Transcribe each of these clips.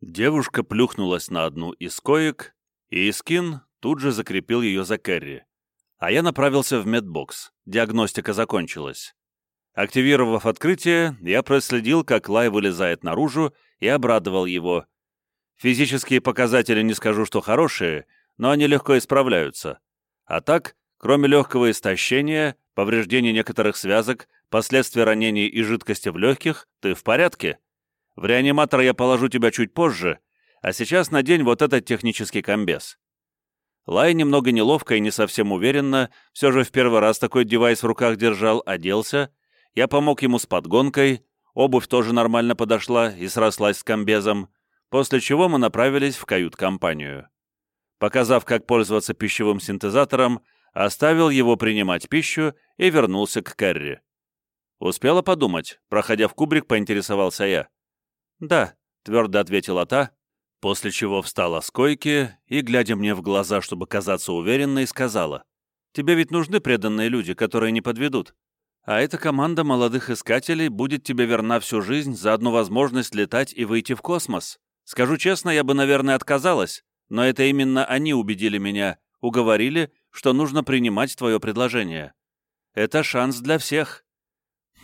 Девушка плюхнулась на одну из коек, и Искин тут же закрепил ее за Кэрри. А я направился в медбокс. Диагностика закончилась. Активировав открытие, я проследил, как Лай вылезает наружу, и обрадовал его. Физические показатели не скажу, что хорошие, но они легко исправляются. А так, кроме легкого истощения, повреждения некоторых связок, последствия ранений и жидкости в легких, ты в порядке. В реаниматор я положу тебя чуть позже, а сейчас надень вот этот технический комбез. Лай немного неловко и не совсем уверенно, все же в первый раз такой девайс в руках держал, оделся. Я помог ему с подгонкой, обувь тоже нормально подошла и срослась с комбезом, после чего мы направились в кают-компанию. Показав, как пользоваться пищевым синтезатором, оставил его принимать пищу и вернулся к Кэрри. Успела подумать, проходя в кубрик, поинтересовался я. «Да», — твердо ответила та, после чего встала с койки и, глядя мне в глаза, чтобы казаться уверенной, сказала, «Тебе ведь нужны преданные люди, которые не подведут. А эта команда молодых искателей будет тебе верна всю жизнь за одну возможность летать и выйти в космос. Скажу честно, я бы, наверное, отказалась, но это именно они убедили меня, уговорили, что нужно принимать твое предложение. Это шанс для всех».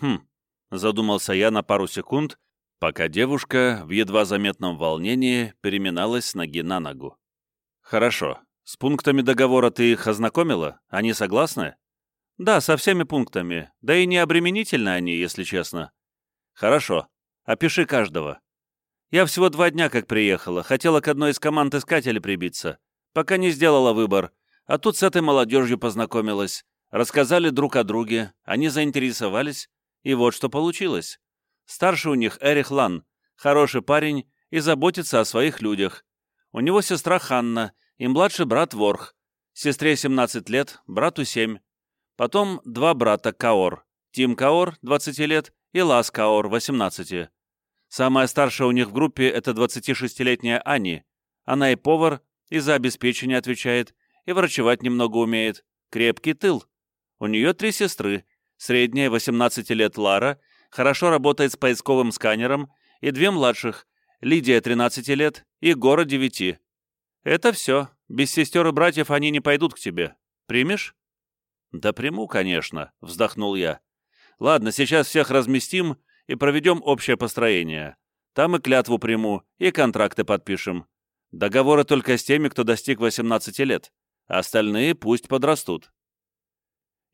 «Хм», — задумался я на пару секунд, пока девушка в едва заметном волнении переминалась с ноги на ногу. «Хорошо. С пунктами договора ты их ознакомила? Они согласны?» «Да, со всеми пунктами. Да и не обременительны они, если честно». «Хорошо. Опиши каждого». «Я всего два дня как приехала. Хотела к одной из команд искателей прибиться. Пока не сделала выбор. А тут с этой молодежью познакомилась. Рассказали друг о друге. Они заинтересовались. И вот что получилось. Старший у них Эрих Лан, хороший парень и заботится о своих людях. У него сестра Ханна и младший брат Ворх. Сестре 17 лет, брату 7. Потом два брата Каор. Тим Каор, 20 лет, и Лас Каор, 18. Самая старшая у них в группе — это 26-летняя Ани. Она и повар, и за обеспечение отвечает, и врачевать немного умеет. Крепкий тыл. У нее три сестры. Средняя, 18 лет Лара — хорошо работает с поисковым сканером, и две младших, Лидия 13 лет и Гора 9. Это все. Без сестер и братьев они не пойдут к тебе. Примешь? Да приму, конечно, вздохнул я. Ладно, сейчас всех разместим и проведем общее построение. Там и клятву приму, и контракты подпишем. Договоры только с теми, кто достиг 18 лет. Остальные пусть подрастут.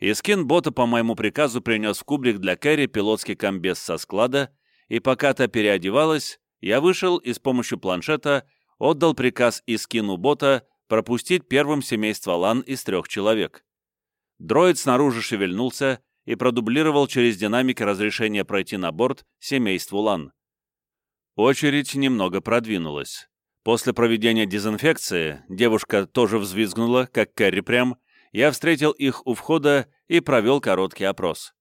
И скин бота по моему приказу принес в кубрик для Кэрри пилотский комбез со склада, и пока та переодевалась, я вышел и с помощью планшета отдал приказ и скину бота пропустить первым семейство Лан из трех человек. Дроид снаружи шевельнулся и продублировал через динамики разрешение пройти на борт семейству Лан. Очередь немного продвинулась. После проведения дезинфекции девушка тоже взвизгнула, как Кэрри прям, я встретил их у входа и провел короткий опрос.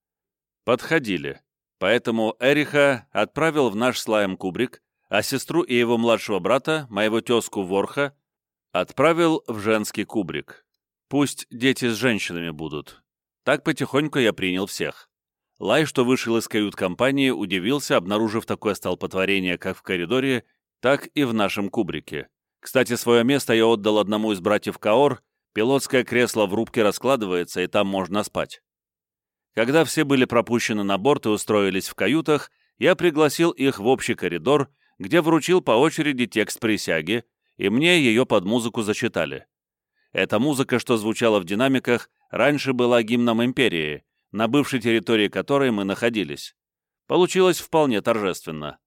Подходили. Поэтому Эриха отправил в наш слаем кубрик, а сестру и его младшего брата, моего тезку Ворха, отправил в женский кубрик. Пусть дети с женщинами будут. Так потихоньку я принял всех. Лай, что вышел из кают-компании, удивился, обнаружив такое столпотворение как в коридоре, так и в нашем кубрике. Кстати, свое место я отдал одному из братьев Каор, Пилотское кресло в рубке раскладывается, и там можно спать. Когда все были пропущены на борт и устроились в каютах, я пригласил их в общий коридор, где вручил по очереди текст присяги, и мне ее под музыку зачитали. Эта музыка, что звучала в динамиках, раньше была гимном империи, на бывшей территории которой мы находились. Получилось вполне торжественно.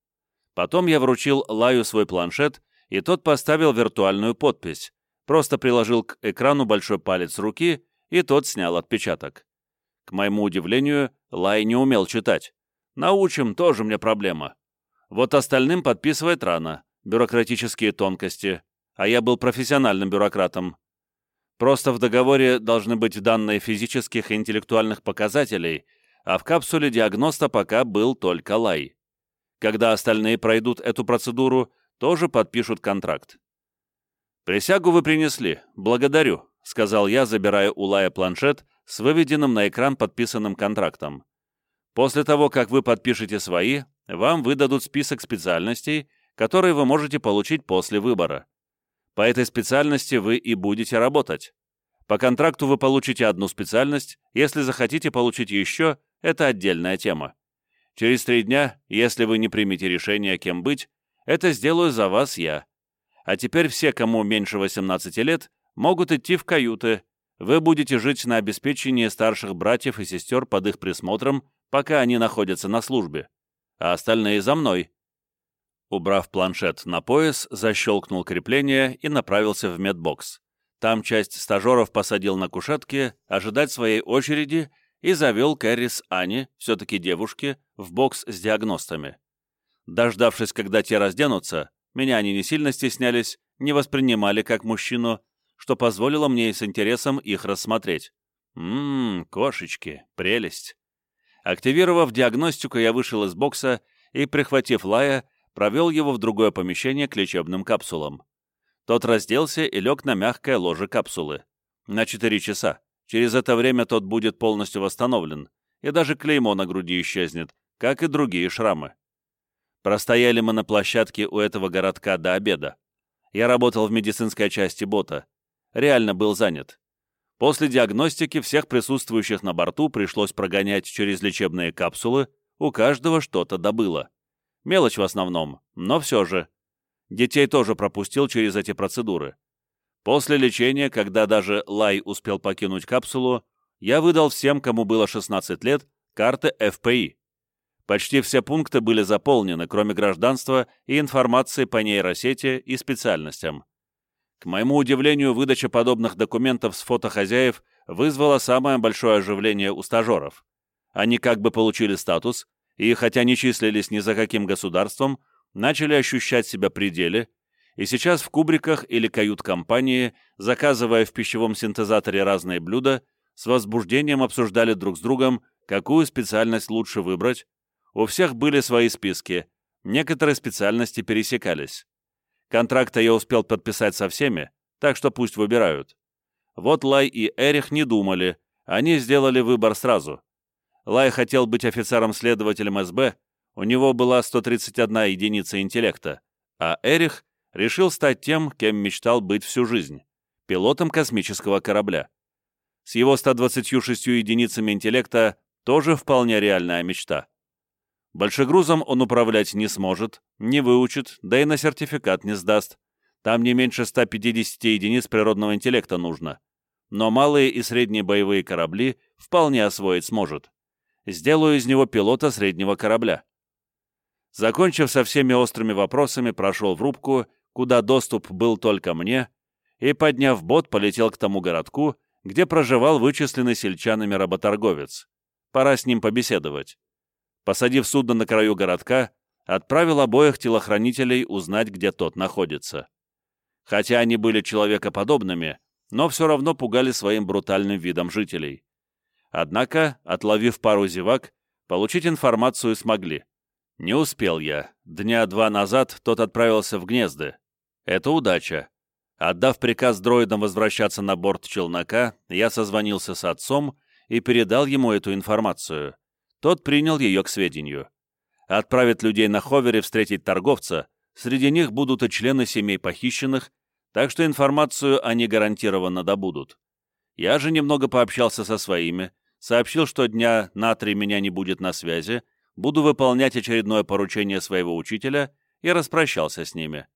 Потом я вручил Лаю свой планшет, и тот поставил виртуальную подпись, просто приложил к экрану большой палец руки, и тот снял отпечаток. К моему удивлению, Лай не умел читать. Научим, тоже мне проблема. Вот остальным подписывает рано, бюрократические тонкости, а я был профессиональным бюрократом. Просто в договоре должны быть данные физических и интеллектуальных показателей, а в капсуле диагноста пока был только Лай. Когда остальные пройдут эту процедуру, тоже подпишут контракт. «Присягу вы принесли. Благодарю», — сказал я, забирая у Лая планшет с выведенным на экран подписанным контрактом. «После того, как вы подпишете свои, вам выдадут список специальностей, который вы можете получить после выбора. По этой специальности вы и будете работать. По контракту вы получите одну специальность, если захотите получить еще, это отдельная тема. Через три дня, если вы не примете решение, кем быть, это сделаю за вас я. А теперь все, кому меньше 18 лет, могут идти в каюты. Вы будете жить на обеспечении старших братьев и сестер под их присмотром, пока они находятся на службе. А остальные за мной. Убрав планшет на пояс, защелкнул крепление и направился в медбокс. Там часть стажеров посадил на кушетке, ожидать своей очереди и завел Кэрри с Ани, все-таки девушки, в бокс с диагностами. Дождавшись, когда те разденутся, меня они не сильно стеснялись, не воспринимали как мужчину, что позволило мне с интересом их рассмотреть. Ммм, кошечки, прелесть. Активировав диагностику, я вышел из бокса и, прихватив Лая, провел его в другое помещение к лечебным капсулам. Тот разделся и лег на мягкое ложе капсулы. На 4 часа. Через это время тот будет полностью восстановлен, и даже клеймо на груди исчезнет, как и другие шрамы. Простояли мы на площадке у этого городка до обеда. Я работал в медицинской части бота. Реально был занят. После диагностики всех присутствующих на борту пришлось прогонять через лечебные капсулы, у каждого что-то добыло. Мелочь в основном, но все же. Детей тоже пропустил через эти процедуры. После лечения, когда даже Лай успел покинуть капсулу, я выдал всем, кому было 16 лет, карты ФПИ. Почти все пункты были заполнены, кроме гражданства и информации по нейросети и специальностям. К моему удивлению, выдача подобных документов с фото хозяев вызвала самое большое оживление у стажеров. Они как бы получили статус, и, хотя не числились ни за каким государством, начали ощущать себя при деле, и сейчас в кубриках или кают-компании, заказывая в пищевом синтезаторе разные блюда, с возбуждением обсуждали друг с другом, какую специальность лучше выбрать. У всех были свои списки, некоторые специальности пересекались. Контракта я успел подписать со всеми, так что пусть выбирают. Вот Лай и Эрих не думали, они сделали выбор сразу. Лай хотел быть офицером-следователем СБ, у него была 131 единица интеллекта, а Эрих решил стать тем, кем мечтал быть всю жизнь — пилотом космического корабля. С его 126 единицами интеллекта тоже вполне реальная мечта. Большегрузом он управлять не сможет, не выучит, да и на сертификат не сдаст. Там не меньше 150 единиц природного интеллекта нужно. Но малые и средние боевые корабли вполне освоить сможет сделаю из него пилота среднего корабля. Закончив со всеми острыми вопросами, прошел в рубку, куда доступ был только мне, и, подняв бот, полетел к тому городку, где проживал вычисленный сельчанами работорговец. Пора с ним побеседовать. Посадив судно на краю городка, отправил обоих телохранителей узнать, где тот находится. Хотя они были человекоподобными, но все равно пугали своим брутальным видом жителей. Однако, отловив пару зевак, получить информацию смогли. Не успел я. Дня два назад тот отправился в гнезды. Это удача. Отдав приказ дроидам возвращаться на борт челнока, я созвонился с отцом и передал ему эту информацию. Тот принял ее к сведению. Отправит людей на ховере встретить торговца, среди них будут и члены семей похищенных, так что информацию они гарантированно добудут. Я же немного пообщался со своими, сообщил, что дня на три меня не будет на связи, буду выполнять очередное поручение своего учителя и распрощался с ними.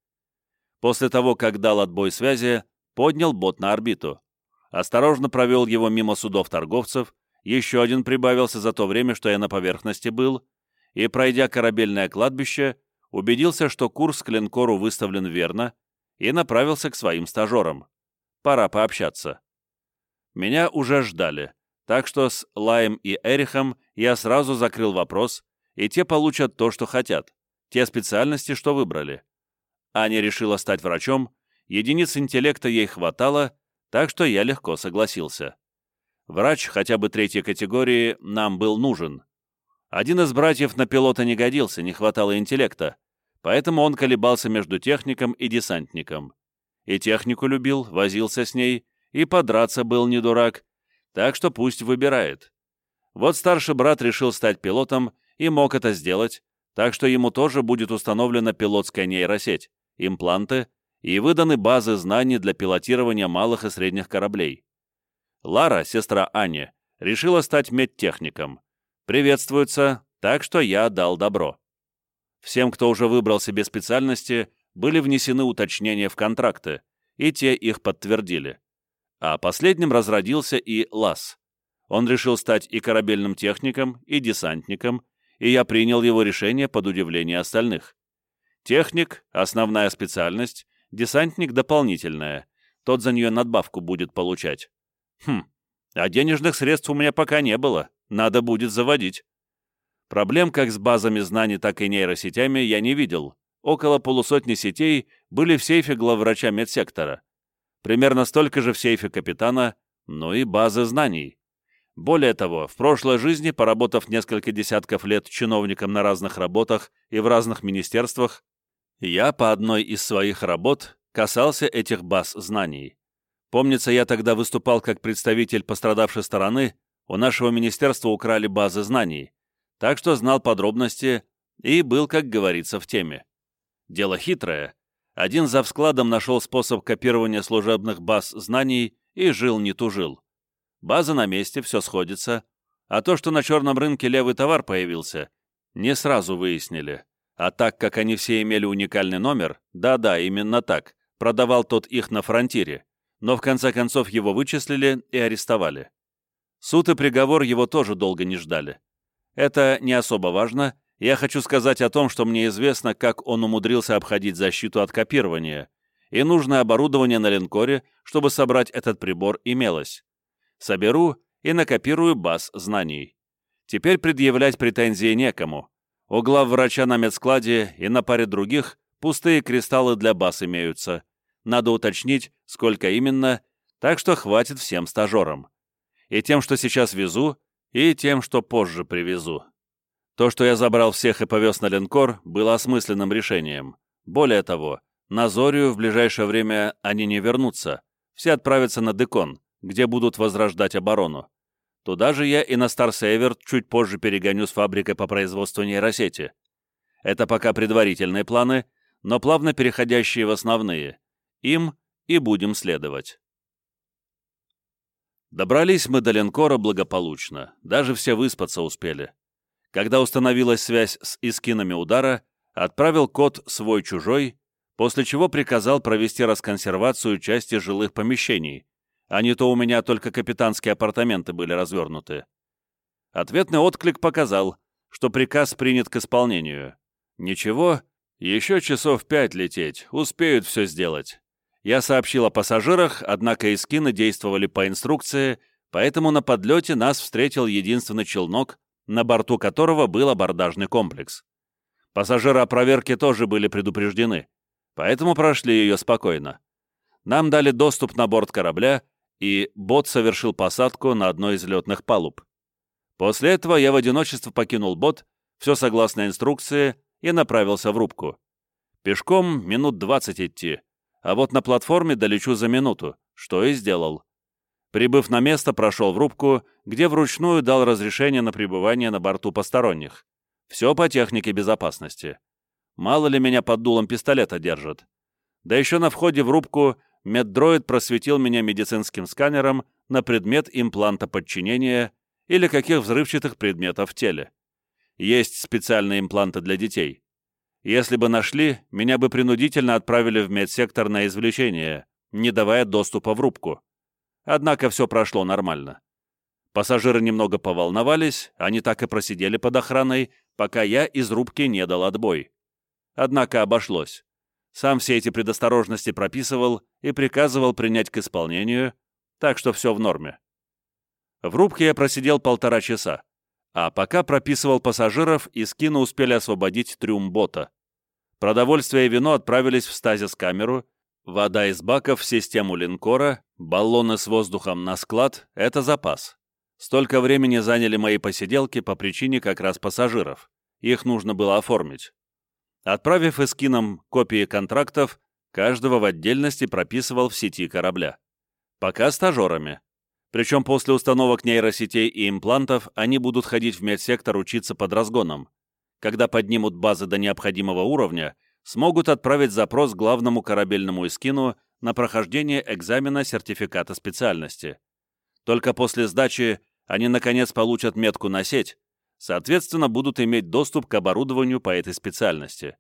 После того, как дал отбой связи, поднял бот на орбиту. Осторожно провел его мимо судов торговцев, еще один прибавился за то время, что я на поверхности был, и, пройдя корабельное кладбище, убедился, что курс к линкору выставлен верно, и направился к своим стажерам. Пора пообщаться. Меня уже ждали. Так что с Лаем и Эрихом я сразу закрыл вопрос, и те получат то, что хотят, те специальности, что выбрали. Аня решила стать врачом, единиц интеллекта ей хватало, так что я легко согласился. Врач хотя бы третьей категории нам был нужен. Один из братьев на пилота не годился, не хватало интеллекта, поэтому он колебался между техником и десантником. И технику любил, возился с ней, и подраться был не дурак, так что пусть выбирает. Вот старший брат решил стать пилотом и мог это сделать, так что ему тоже будет установлена пилотская нейросеть, импланты и выданы базы знаний для пилотирования малых и средних кораблей. Лара, сестра Ани, решила стать медтехником. Приветствуется, так что я дал добро. Всем, кто уже выбрал себе специальности, были внесены уточнения в контракты, и те их подтвердили. А последним разродился и Лас. Он решил стать и корабельным техником, и десантником, и я принял его решение под удивление остальных. Техник — основная специальность, десантник — дополнительная, тот за нее надбавку будет получать. Хм, а денежных средств у меня пока не было, надо будет заводить. Проблем как с базами знаний, так и нейросетями я не видел. Около полусотни сетей были в сейфе главврача медсектора. Примерно столько же в сейфе капитана, но и базы знаний. Более того, в прошлой жизни, поработав несколько десятков лет чиновником на разных работах и в разных министерствах, я по одной из своих работ касался этих баз знаний. Помнится, я тогда выступал как представитель пострадавшей стороны, у нашего министерства украли базы знаний, так что знал подробности и был, как говорится, в теме. Дело хитрое. Один за складом нашел способ копирования служебных баз знаний и жил не тужил. База на месте, все сходится, а то, что на черном рынке левый товар появился, не сразу выяснили. А так как они все имели уникальный номер, да-да, именно так, продавал тот их на фронтире, но в конце концов его вычислили и арестовали. Суд и приговор его тоже долго не ждали. Это не особо важно, я хочу сказать о том, что мне известно, как он умудрился обходить защиту от копирования, и нужное оборудование на линкоре, чтобы собрать этот прибор, имелось. Соберу и накопирую баз знаний. Теперь предъявлять претензии некому. У главврача на медскладе и на паре других пустые кристаллы для баз имеются. Надо уточнить, сколько именно, так что хватит всем стажерам. И тем, что сейчас везу, и тем, что позже привезу. То, что я забрал всех и повез на линкор, было осмысленным решением. Более того, на Зорию в ближайшее время они не вернутся. Все отправятся на Декон, где будут возрождать оборону. Туда же я и на Старсейвер чуть позже перегоню с фабрикой по производству нейросети. Это пока предварительные планы, но плавно переходящие в основные. Им и будем следовать. Добрались мы до линкора благополучно, даже все выспаться успели. Когда установилась связь с искинами удара, отправил код свой-чужой, после чего приказал провести расконсервацию части жилых помещений, а не то у меня только капитанские апартаменты были развернуты. Ответный отклик показал, что приказ принят к исполнению. Ничего, еще часов пять лететь, успеют все сделать. Я сообщил о пассажирах, однако эскины действовали по инструкции, поэтому на подлете нас встретил единственный челнок, на борту которого был абордажный комплекс. Пассажиры о проверке тоже были предупреждены, поэтому прошли ее спокойно. Нам дали доступ на борт корабля, и бот совершил посадку на одной из летных палуб. После этого я в одиночестве покинул бот, все согласно инструкции, и направился в рубку. Пешком минут 20 идти, а вот на платформе долечу за минуту, что и сделал. Прибыв на место, прошел в рубку, где вручную дал разрешение на пребывание на борту посторонних. Все по технике безопасности. Мало ли меня под дулом пистолета держат. Да еще на входе в рубку меддроид просветил меня медицинским сканером на предмет импланта подчинения или каких взрывчатых предметов в теле. Есть специальные импланты для детей. Если бы нашли, меня бы принудительно отправили в медсектор на извлечение, не давая доступа в рубку. Однако все прошло нормально. Пассажиры немного поволновались, они так и просидели под охраной, пока я из рубки не дал отбой. Однако обошлось. Сам все эти предосторожности прописывал и приказывал принять к исполнению, так что все в норме. В рубке я просидел полтора часа, а пока прописывал пассажиров, и скину успели освободить трюм бота. Продовольствие и вино отправились в стазис-камеру, вода из баков в систему линкора, баллоны с воздухом на склад — это запас. Столько времени заняли мои посиделки по причине как раз пассажиров. Их нужно было оформить. Отправив эскинам копии контрактов, каждого в отдельности прописывал в сети корабля. Пока стажерами. Причем после установок нейросетей и имплантов они будут ходить в медсектор учиться под разгоном. когда поднимут базы до необходимого уровня, смогут отправить запрос главному корабельному эскину на прохождение экзамена сертификата специальности. Только после сдачи они, наконец, получат метку на сеть, соответственно, будут иметь доступ к оборудованию по этой специальности.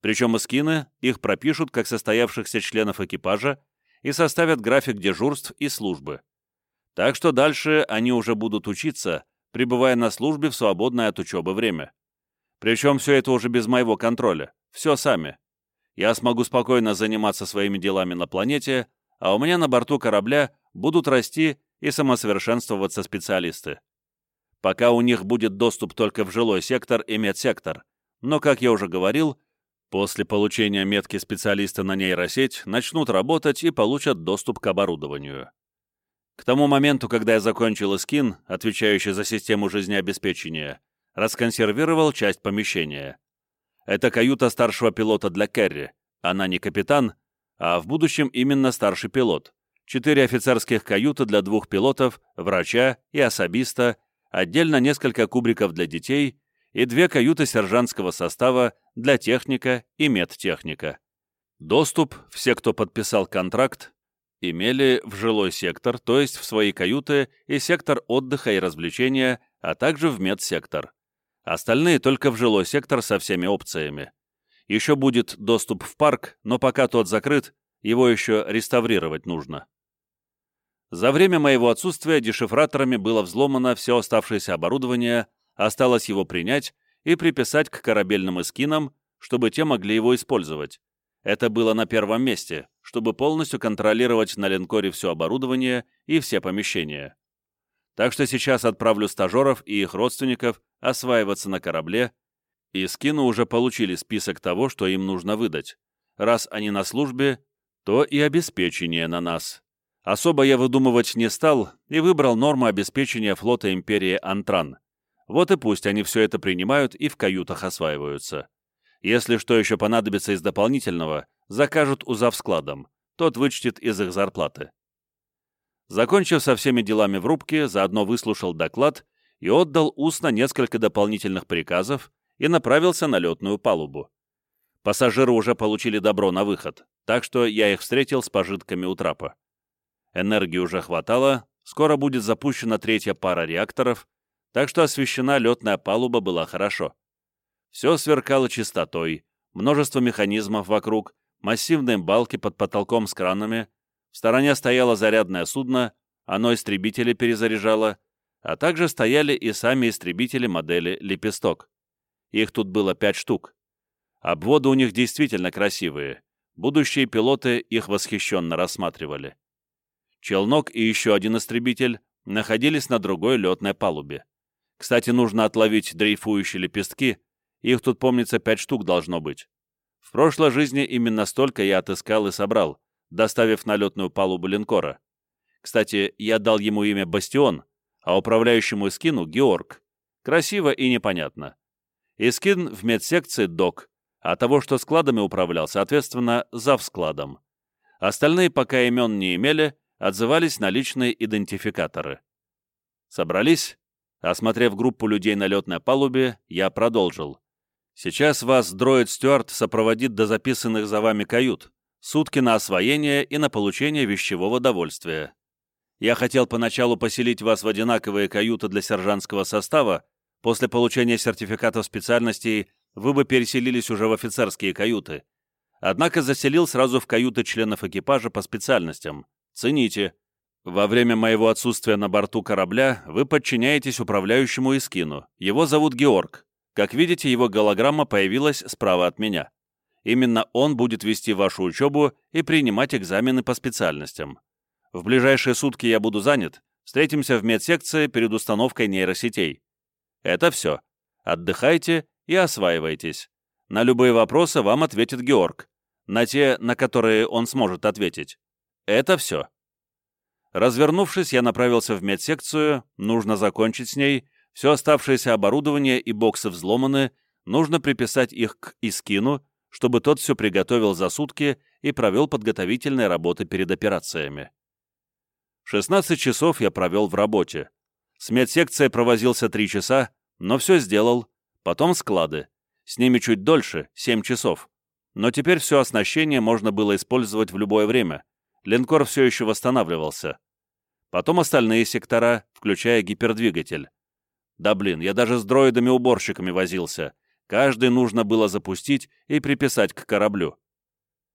Причем эскины их пропишут как состоявшихся членов экипажа и составят график дежурств и службы. Так что дальше они уже будут учиться, пребывая на службе в свободное от учебы время. Причем все это уже без моего контроля, все сами. Я смогу спокойно заниматься своими делами на планете, а у меня на борту корабля будут расти и самосовершенствоваться специалисты. Пока у них будет доступ только в жилой сектор и медсектор, но, как я уже говорил, после получения метки специалиста на нейросеть начнут работать и получат доступ к оборудованию. К тому моменту, когда я закончил скин, отвечающий за систему жизнеобеспечения, расконсервировал часть помещения. Это каюта старшего пилота для Керри. Она не капитан, а в будущем именно старший пилот. Четыре офицерских каюты для двух пилотов, врача и особиста, отдельно несколько кубриков для детей и две каюты сержантского состава для техника и медтехника. Доступ все, кто подписал контракт, имели в жилой сектор, то есть в свои каюты и сектор отдыха и развлечения, а также в медсектор. Остальные только в жилой сектор со всеми опциями. Еще будет доступ в парк, но пока тот закрыт, его еще реставрировать нужно. За время моего отсутствия дешифраторами было взломано все оставшееся оборудование, осталось его принять и приписать к корабельным эскинам, чтобы те могли его использовать. Это было на первом месте, чтобы полностью контролировать на линкоре все оборудование и все помещения. Так что сейчас отправлю стажеров и их родственников осваиваться на корабле, и скину уже получили список того, что им нужно выдать. Раз они на службе, то и обеспечение на нас. Особо я выдумывать не стал и выбрал нормы обеспечения флота империи Антран. Вот и пусть они все это принимают и в каютах осваиваются. Если что еще понадобится из дополнительного, закажут у завскладом, тот вычтет из их зарплаты. Закончив со всеми делами в рубке, заодно выслушал доклад и отдал устно несколько дополнительных приказов и направился на летную палубу. Пассажиры уже получили добро на выход, так что я их встретил с пожитками у трапа. Энергии уже хватало, скоро будет запущена третья пара реакторов, так что освещена летная палуба была хорошо. Все сверкало чистотой, множество механизмов вокруг, массивные балки под потолком с кранами, в стороне стояло зарядное судно, оно истребители перезаряжало, а также стояли и сами истребители модели «Лепесток». Их тут было пять штук. Обводы у них действительно красивые. Будущие пилоты их восхищенно рассматривали. Челнок и еще один истребитель находились на другой летной палубе. Кстати, нужно отловить дрейфующие лепестки, их тут, помнится, пять штук должно быть. В прошлой жизни именно столько я отыскал и собрал, доставив на летную палубу линкора. Кстати, я дал ему имя Бастион, а управляющему Искину — Георг. Красиво и непонятно. Искин в медсекции — док, а того, что складами управлял, соответственно, зав складом. Остальные пока имен не имели, отзывались на личные идентификаторы. Собрались? Осмотрев группу людей на летной палубе, я продолжил. Сейчас вас дроид Стюарт сопроводит до записанных за вами кают сутки на освоение и на получение вещевого довольствия. Я хотел поначалу поселить вас в одинаковые каюты для сержантского состава, после получения сертификатов специальностей вы бы переселились уже в офицерские каюты. Однако заселил сразу в каюты членов экипажа по специальностям. Цените. Во время моего отсутствия на борту корабля вы подчиняетесь управляющему Искину. Его зовут Георг. Как видите, его голограмма появилась справа от меня. Именно он будет вести вашу учебу и принимать экзамены по специальностям. В ближайшие сутки я буду занят. Встретимся в медсекции перед установкой нейросетей. Это все. Отдыхайте и осваивайтесь. На любые вопросы вам ответит Георг. На те, на которые он сможет ответить. Это все. Развернувшись, я направился в медсекцию, нужно закончить с ней, все оставшееся оборудование и боксы взломаны, нужно приписать их к Искину чтобы тот все приготовил за сутки и провел подготовительные работы перед операциями. 16 часов я провел в работе. С медсекцией провозился 3 часа, но все сделал. Потом склады. С ними чуть дольше, 7 часов. Но теперь все оснащение можно было использовать в любое время. Линкор все еще восстанавливался. Потом остальные сектора, включая гипердвигатель. Да блин, я даже с дроидами-уборщиками возился. Каждый нужно было запустить и приписать к кораблю.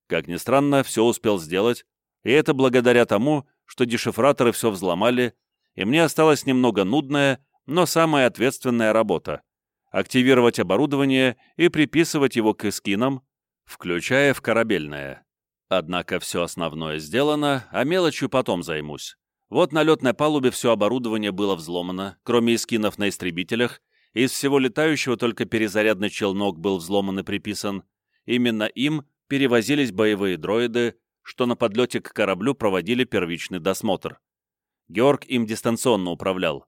Как ни странно, все успел сделать, и это благодаря тому, что дешифраторы все взломали, и мне осталась немного нудная, но самая ответственная работа — активировать оборудование и приписывать его к эскинам, включая в корабельное. Однако все основное сделано, а мелочью потом займусь. Вот на летной палубе все оборудование было взломано, кроме эскинов на истребителях, из всего летающего только перезарядный челнок был взломан и приписан. Именно им перевозились боевые дроиды, что на подлете к кораблю проводили первичный досмотр. Георг им дистанционно управлял.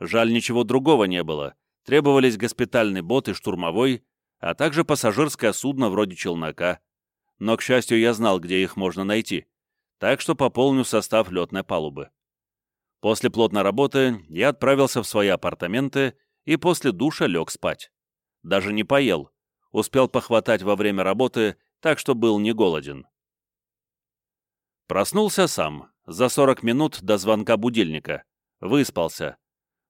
Жаль, ничего другого не было. Требовались госпитальный бот и штурмовой, а также пассажирское судно вроде челнока. Но, к счастью, я знал, где их можно найти, так что пополню состав летной палубы. После плотной работы я отправился в свои апартаменты и после душа лег спать. Даже не поел, успел похватать во время работы, так что был не голоден. Проснулся сам, за 40 минут до звонка будильника. Выспался.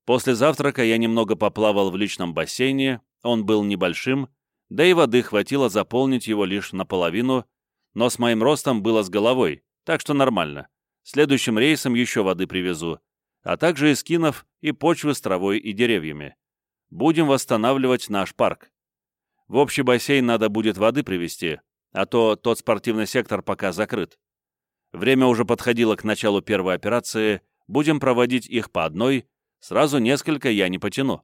После завтрака я немного поплавал в личном бассейне, он был небольшим, да и воды хватило заполнить его лишь наполовину, но с моим ростом было с головой, так что нормально. Следующим рейсом еще воды привезу, а также эскинов и почвы с травой и деревьями. Будем восстанавливать наш парк. В общий бассейн надо будет воды привезти, а то тот спортивный сектор пока закрыт. Время уже подходило к началу первой операции, будем проводить их по одной, сразу несколько я не потяну.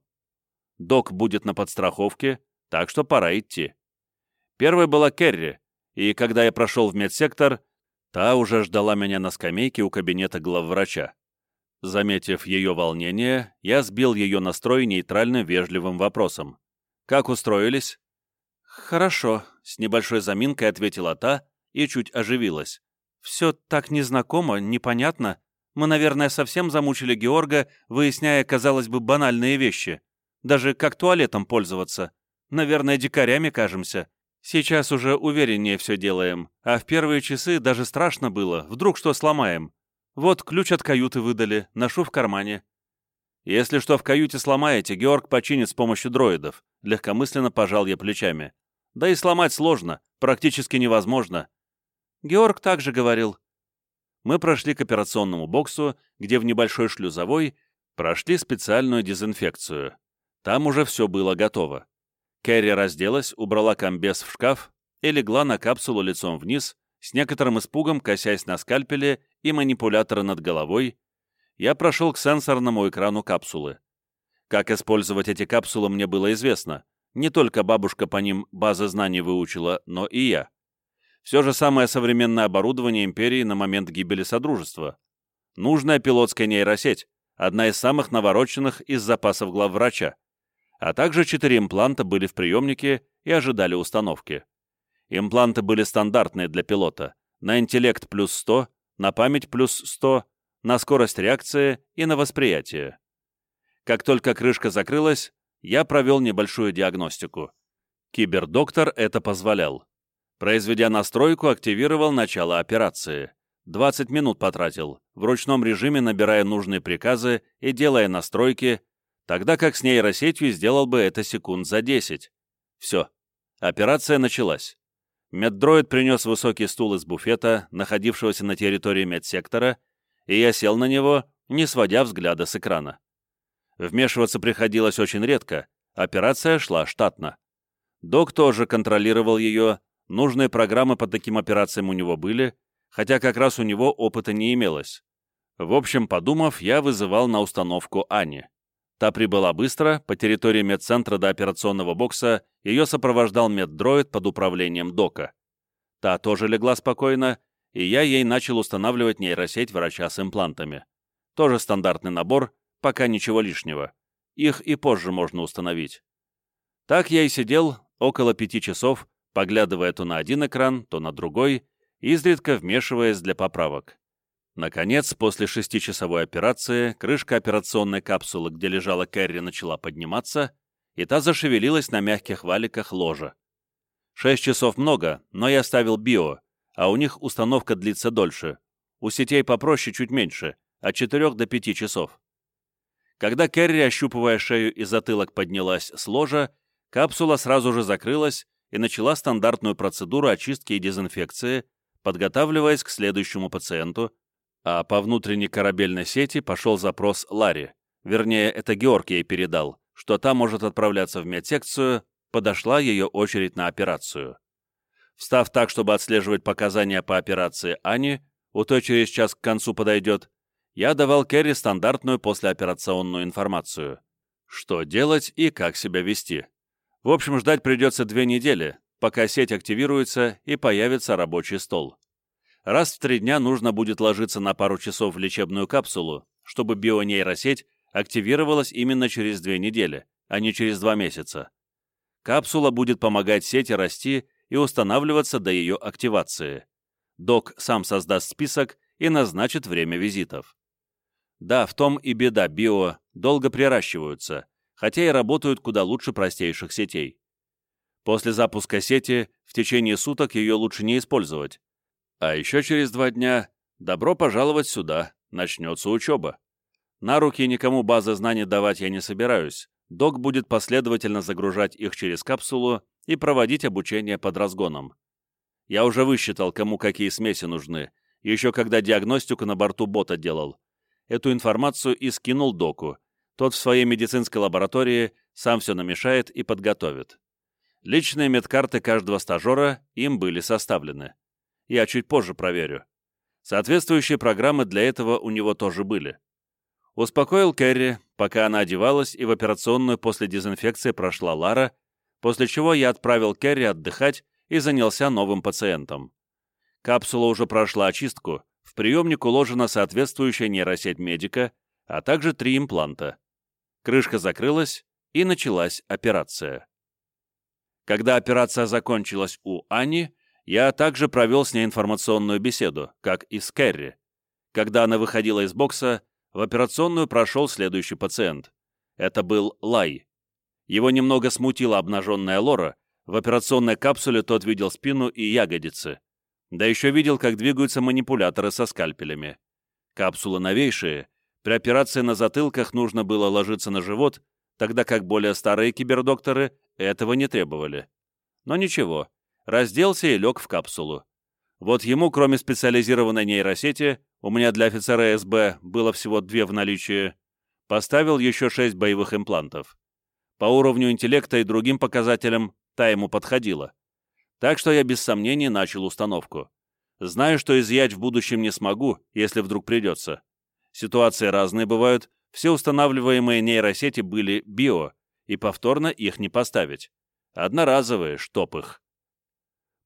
Док будет на подстраховке, так что пора идти. Первой была Керри, и когда я прошел в медсектор, та уже ждала меня на скамейке у кабинета главврача. Заметив ее волнение, я сбил ее настрой нейтральным вежливым вопросом. «Как устроились?» «Хорошо», — с небольшой заминкой ответила та и чуть оживилась. «Все так незнакомо, непонятно. Мы, наверное, совсем замучили Георга, выясняя, казалось бы, банальные вещи. Даже как туалетом пользоваться. Наверное, дикарями кажемся. Сейчас уже увереннее все делаем, а в первые часы даже страшно было, вдруг что сломаем. Вот ключ от каюты выдали, ношу в кармане. Если что в каюте сломаете, Георг починит с помощью дроидов. Легкомысленно пожал я плечами. Да и сломать сложно, практически невозможно. Георг также говорил. Мы прошли к операционному боксу, где в небольшой шлюзовой прошли специальную дезинфекцию. Там уже все было готово. Кэрри разделась, убрала комбез в шкаф и легла на капсулу лицом вниз, с некоторым испугом косясь на скальпеле и манипуляторы над головой, я прошел к сенсорному экрану капсулы. Как использовать эти капсулы мне было известно. Не только бабушка по ним базы знаний выучила, но и я. Все же самое современное оборудование Империи на момент гибели Содружества. Нужная пилотская нейросеть, одна из самых навороченных из запасов главврача. А также четыре импланта были в приемнике и ожидали установки. Импланты были стандартные для пилота. На интеллект плюс 100, на память плюс 100, на скорость реакции и на восприятие. Как только крышка закрылась, я провел небольшую диагностику. Кибердоктор это позволял. Произведя настройку, активировал начало операции. 20 минут потратил, в ручном режиме набирая нужные приказы и делая настройки, тогда как с нейросетью сделал бы это секунд за 10. Все. Операция началась. Меддроид принес высокий стул из буфета, находившегося на территории медсектора, и я сел на него, не сводя взгляда с экрана. Вмешиваться приходилось очень редко, операция шла штатно. Док тоже контролировал ее, нужные программы по таким операциям у него были, хотя как раз у него опыта не имелось. В общем, подумав, я вызывал на установку Ани. Та прибыла быстро, по территории медцентра до операционного бокса ее сопровождал меддроид под управлением Дока. Та тоже легла спокойно, и я ей начал устанавливать нейросеть врача с имплантами. Тоже стандартный набор, пока ничего лишнего. Их и позже можно установить. Так я и сидел около пяти часов, поглядывая то на один экран, то на другой, изредка вмешиваясь для поправок. Наконец, после шестичасовой операции, крышка операционной капсулы, где лежала Кэрри, начала подниматься, и та зашевелилась на мягких валиках ложа. Шесть часов много, но я ставил био, а у них установка длится дольше. У сетей попроще чуть меньше, от 4 до 5 часов. Когда Керри, ощупывая шею и затылок, поднялась с ложа, капсула сразу же закрылась и начала стандартную процедуру очистки и дезинфекции, подготавливаясь к следующему пациенту, а по внутренней корабельной сети пошел запрос Ларри. Вернее, это Георг ей передал, что та может отправляться в медсекцию, подошла ее очередь на операцию. Встав так, чтобы отслеживать показания по операции Ани, у той через час к концу подойдет, я давал Керри стандартную послеоперационную информацию. Что делать и как себя вести. В общем, ждать придется две недели, пока сеть активируется и появится рабочий стол. Раз в три дня нужно будет ложиться на пару часов в лечебную капсулу, чтобы бионейросеть активировалась именно через две недели, а не через два месяца. Капсула будет помогать сети расти и устанавливаться до ее активации. Док сам создаст список и назначит время визитов. Да, в том и беда био, долго приращиваются, хотя и работают куда лучше простейших сетей. После запуска сети в течение суток ее лучше не использовать. А еще через два дня добро пожаловать сюда, начнется учеба. На руки никому базы знаний давать я не собираюсь. Док будет последовательно загружать их через капсулу и проводить обучение под разгоном. Я уже высчитал, кому какие смеси нужны, еще когда диагностику на борту бота делал, эту информацию и скинул доку. Тот в своей медицинской лаборатории сам все намешает и подготовит. Личные медкарты каждого стажера им были составлены. Я чуть позже проверю. Соответствующие программы для этого у него тоже были. Успокоил Кэрри, пока она одевалась, и в операционную после дезинфекции прошла Лара, после чего я отправил Кэрри отдыхать и занялся новым пациентом. Капсула уже прошла очистку, в приемник уложена соответствующая нейросеть медика, а также три импланта. Крышка закрылась, и началась операция. Когда операция закончилась у Ани, я также провел с ней информационную беседу, как и с Кэрри. Когда она выходила из бокса, в операционную прошел следующий пациент. Это был Лай. Его немного смутила обнаженная Лора, в операционной капсуле тот видел спину и ягодицы. Да еще видел, как двигаются манипуляторы со скальпелями. Капсулы новейшие. При операции на затылках нужно было ложиться на живот, тогда как более старые кибердокторы этого не требовали. Но ничего, разделся и лег в капсулу. Вот ему, кроме специализированной нейросети, у меня для офицера СБ было всего две в наличии, поставил еще шесть боевых имплантов. По уровню интеллекта и другим показателям та ему подходила. Так что я без сомнений начал установку. Знаю, что изъять в будущем не смогу, если вдруг придется. Ситуации разные бывают, все устанавливаемые нейросети были био, и повторно их не поставить. Одноразовые, штоп их.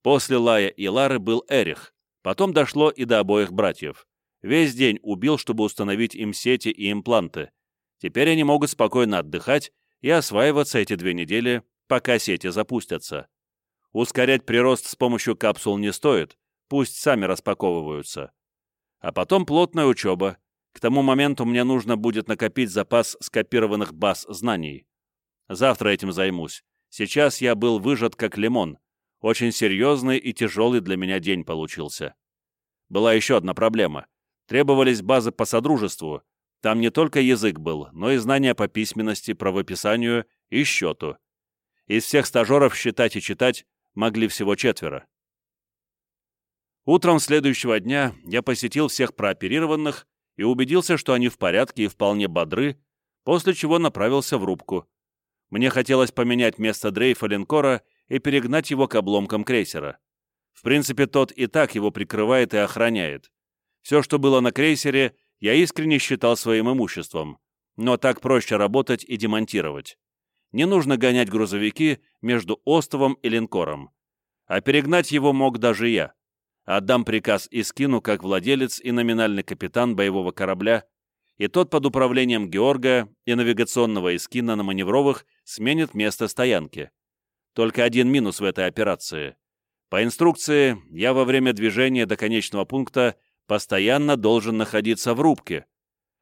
После Лая и Лары был Эрих, потом дошло и до обоих братьев. Весь день убил, чтобы установить им сети и импланты. Теперь они могут спокойно отдыхать и осваиваться эти две недели, пока сети запустятся. Ускорять прирост с помощью капсул не стоит, пусть сами распаковываются. А потом плотная учеба. К тому моменту мне нужно будет накопить запас скопированных баз знаний. Завтра этим займусь. Сейчас я был выжат как лимон. Очень серьезный и тяжелый для меня день получился. Была еще одна проблема. Требовались базы по содружеству. Там не только язык был, но и знания по письменности, правописанию и счету. Из всех стажеров считать и читать могли всего четверо. Утром следующего дня я посетил всех прооперированных и убедился, что они в порядке и вполне бодры, после чего направился в рубку. Мне хотелось поменять место дрейфа линкора и перегнать его к обломкам крейсера. В принципе, тот и так его прикрывает и охраняет. Все, что было на крейсере, я искренне считал своим имуществом, но так проще работать и демонтировать не нужно гонять грузовики между островом и линкором. А перегнать его мог даже я. Отдам приказ и скину как владелец и номинальный капитан боевого корабля, и тот под управлением Георга и навигационного эскина на маневровых сменит место стоянки. Только один минус в этой операции. По инструкции, я во время движения до конечного пункта постоянно должен находиться в рубке.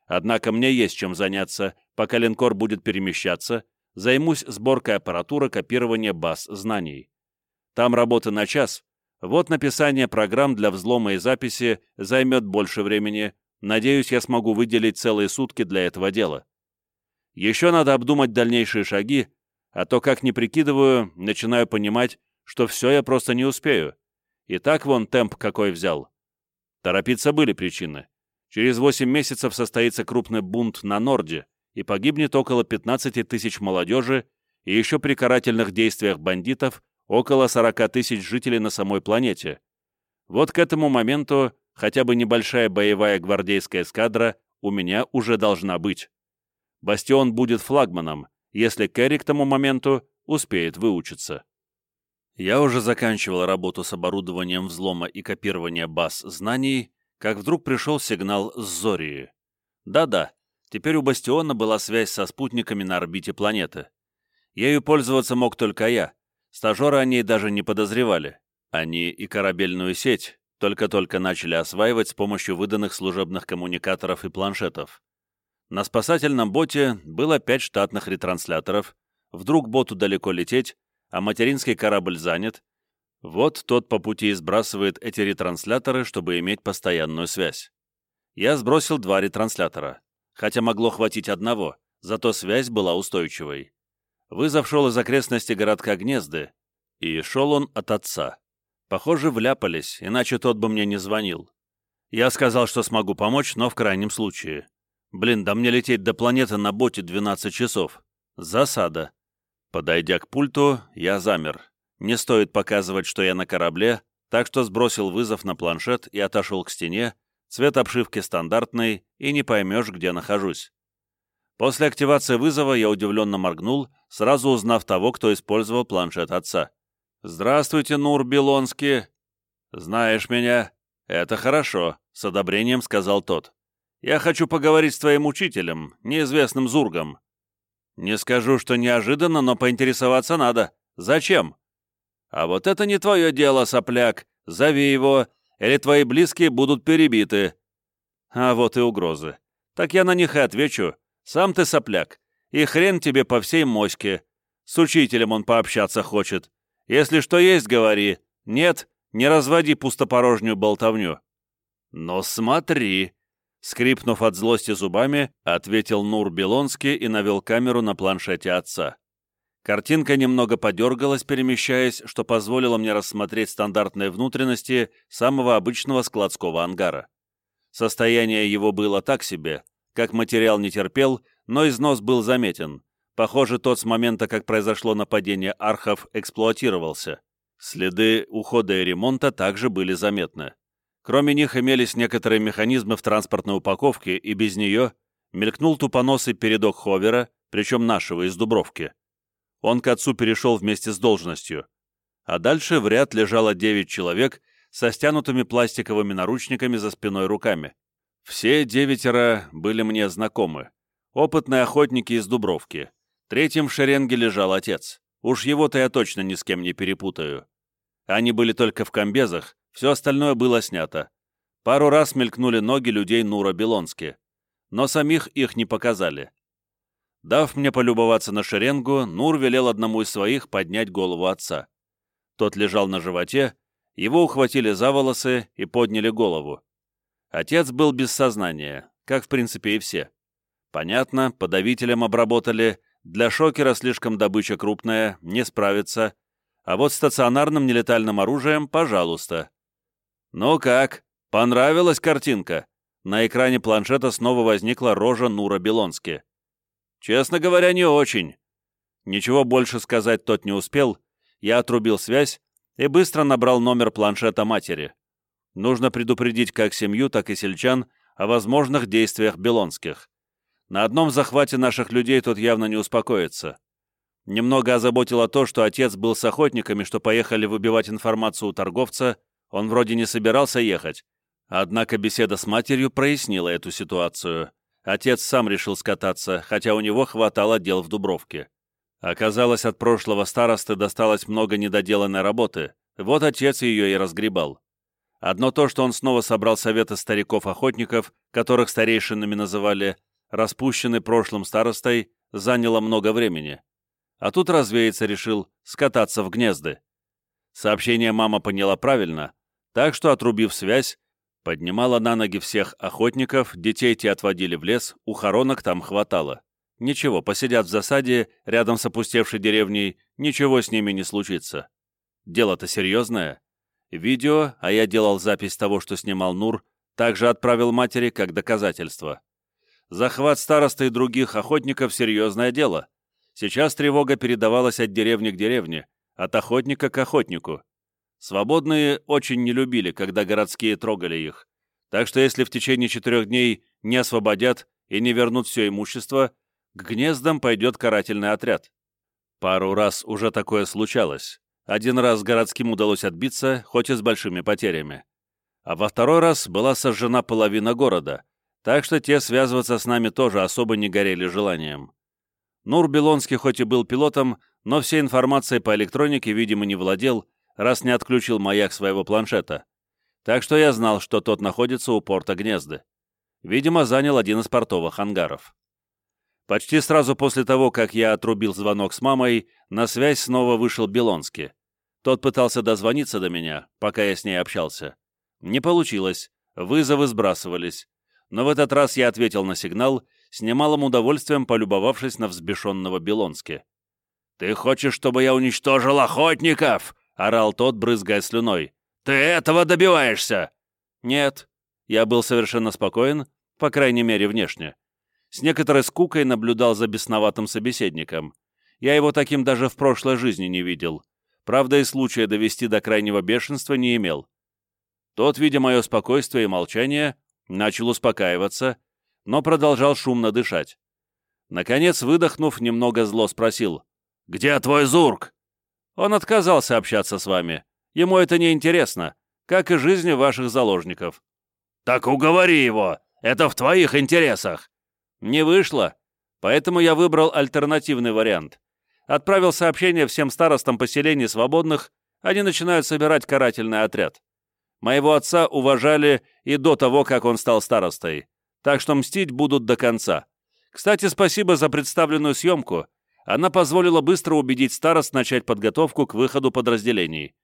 Однако мне есть чем заняться, пока линкор будет перемещаться, займусь сборкой аппаратуры копирования баз знаний. Там работы на час, вот написание программ для взлома и записи займет больше времени, надеюсь, я смогу выделить целые сутки для этого дела. Еще надо обдумать дальнейшие шаги, а то, как не прикидываю, начинаю понимать, что все я просто не успею. И так вон темп какой взял. Торопиться были причины. Через 8 месяцев состоится крупный бунт на Норде, и погибнет около 15 тысяч молодежи, и еще при карательных действиях бандитов около 40 тысяч жителей на самой планете. Вот к этому моменту хотя бы небольшая боевая гвардейская эскадра у меня уже должна быть. Бастион будет флагманом, если Кэрри к тому моменту успеет выучиться. Я уже заканчивал работу с оборудованием взлома и копирования баз знаний, как вдруг пришел сигнал с Зории. Да-да, теперь у Бастиона была связь со спутниками на орбите планеты. Ею пользоваться мог только я. Стажеры о ней даже не подозревали. Они и корабельную сеть только-только начали осваивать с помощью выданных служебных коммуникаторов и планшетов. На спасательном боте было пять штатных ретрансляторов, вдруг боту далеко лететь, а материнский корабль занят. Вот тот по пути сбрасывает эти ретрансляторы, чтобы иметь постоянную связь. Я сбросил два ретранслятора, хотя могло хватить одного, зато связь была устойчивой. Вызов шел из окрестностей городка Гнезды, и шел он от отца. Похоже, вляпались, иначе тот бы мне не звонил. Я сказал, что смогу помочь, но в крайнем случае. Блин, да мне лететь до планеты на боте 12 часов. Засада. Подойдя к пульту, я замер. Не стоит показывать, что я на корабле, так что сбросил вызов на планшет и отошел к стене, цвет обшивки стандартный, и не поймешь, где нахожусь. После активации вызова я удивленно моргнул, сразу узнав того, кто использовал планшет отца. «Здравствуйте, Нур Белонский!» «Знаешь меня?» «Это хорошо», — с одобрением сказал тот. Я хочу поговорить с твоим учителем, неизвестным Зургом. Не скажу, что неожиданно, но поинтересоваться надо. Зачем? А вот это не твое дело, сопляк. Зови его, или твои близкие будут перебиты. А вот и угрозы. Так я на них и отвечу. Сам ты сопляк. И хрен тебе по всей моське. С учителем он пообщаться хочет. Если что есть, говори. Нет, не разводи пустопорожнюю болтовню. Но смотри, Скрипнув от злости зубами, ответил Нур Белонский и навел камеру на планшете отца. Картинка немного подергалась, перемещаясь, что позволило мне рассмотреть стандартные внутренности самого обычного складского ангара. Состояние его было так себе, как материал не терпел, но износ был заметен. Похоже, тот с момента, как произошло нападение архов, эксплуатировался. Следы ухода и ремонта также были заметны. Кроме них имелись некоторые механизмы в транспортной упаковке, и без нее мелькнул тупоносый передок Ховера, причем нашего, из Дубровки. Он к отцу перешел вместе с должностью. А дальше в ряд лежало девять человек со стянутыми пластиковыми наручниками за спиной руками. Все девятеро были мне знакомы. Опытные охотники из Дубровки. Третьим в шеренге лежал отец. Уж его-то я точно ни с кем не перепутаю. Они были только в комбезах, все остальное было снято. Пару раз мелькнули ноги людей Нура Белонски, но самих их не показали. Дав мне полюбоваться на шеренгу, Нур велел одному из своих поднять голову отца. Тот лежал на животе, его ухватили за волосы и подняли голову. Отец был без сознания, как в принципе и все. Понятно, подавителем обработали, для шокера слишком добыча крупная, не справится, а вот стационарным нелетальным оружием, пожалуйста. «Ну как, понравилась картинка?» На экране планшета снова возникла рожа Нура Белонски. «Честно говоря, не очень». Ничего больше сказать тот не успел, я отрубил связь и быстро набрал номер планшета матери. Нужно предупредить как семью, так и сельчан о возможных действиях Белонских. На одном захвате наших людей тот явно не успокоится. Немного озаботило то, что отец был с охотниками, что поехали выбивать информацию у торговца он вроде не собирался ехать. Однако беседа с матерью прояснила эту ситуацию. Отец сам решил скататься, хотя у него хватало дел в Дубровке. Оказалось, от прошлого старосты досталось много недоделанной работы, вот отец ее и разгребал. Одно то, что он снова собрал советы стариков-охотников, которых старейшинами называли, распущенный прошлым старостой, заняло много времени. а тут развеяться решил, скататься в гнезды. Сообщение мама поняла правильно, так что, отрубив связь, поднимала на ноги всех охотников, детей те отводили в лес, ухоронок там хватало. Ничего, посидят в засаде, рядом с опустевшей деревней, ничего с ними не случится. Дело-то серьезное. Видео, а я делал запись того, что снимал Нур, также отправил матери как доказательство. Захват старосты и других охотников – серьезное дело. Сейчас тревога передавалась от деревни к деревне, от охотника к охотнику. Свободные очень не любили, когда городские трогали их. Так что если в течение четырех дней не освободят и не вернут все имущество, к гнездам пойдет карательный отряд. Пару раз уже такое случалось. Один раз городским удалось отбиться, хоть и с большими потерями. А во второй раз была сожжена половина города, так что те связываться с нами тоже особо не горели желанием. Нур Белонский хоть и был пилотом, но всей информацией по электронике, видимо, не владел, раз не отключил маяк своего планшета. Так что я знал, что тот находится у порта Гнезды. Видимо, занял один из портовых ангаров. Почти сразу после того, как я отрубил звонок с мамой, на связь снова вышел Белонский. Тот пытался дозвониться до меня, пока я с ней общался. Не получилось, вызовы сбрасывались. Но в этот раз я ответил на сигнал с немалым удовольствием полюбовавшись на взбешенного Белонски. «Ты хочешь, чтобы я уничтожил охотников?» — орал тот, брызгая слюной. «Ты этого добиваешься?» «Нет». Я был совершенно спокоен, по крайней мере, внешне. С некоторой скукой наблюдал за бесноватым собеседником. Я его таким даже в прошлой жизни не видел. Правда, и случая довести до крайнего бешенства не имел. Тот, видя мое спокойствие и молчание, начал успокаиваться но продолжал шумно дышать. Наконец, выдохнув, немного зло спросил. «Где твой Зурк?» «Он отказался общаться с вами. Ему это не интересно, как и жизни ваших заложников». «Так уговори его! Это в твоих интересах!» «Не вышло, поэтому я выбрал альтернативный вариант. Отправил сообщение всем старостам поселений свободных, они начинают собирать карательный отряд. Моего отца уважали и до того, как он стал старостой так что мстить будут до конца. Кстати, спасибо за представленную съемку. Она позволила быстро убедить старост начать подготовку к выходу подразделений.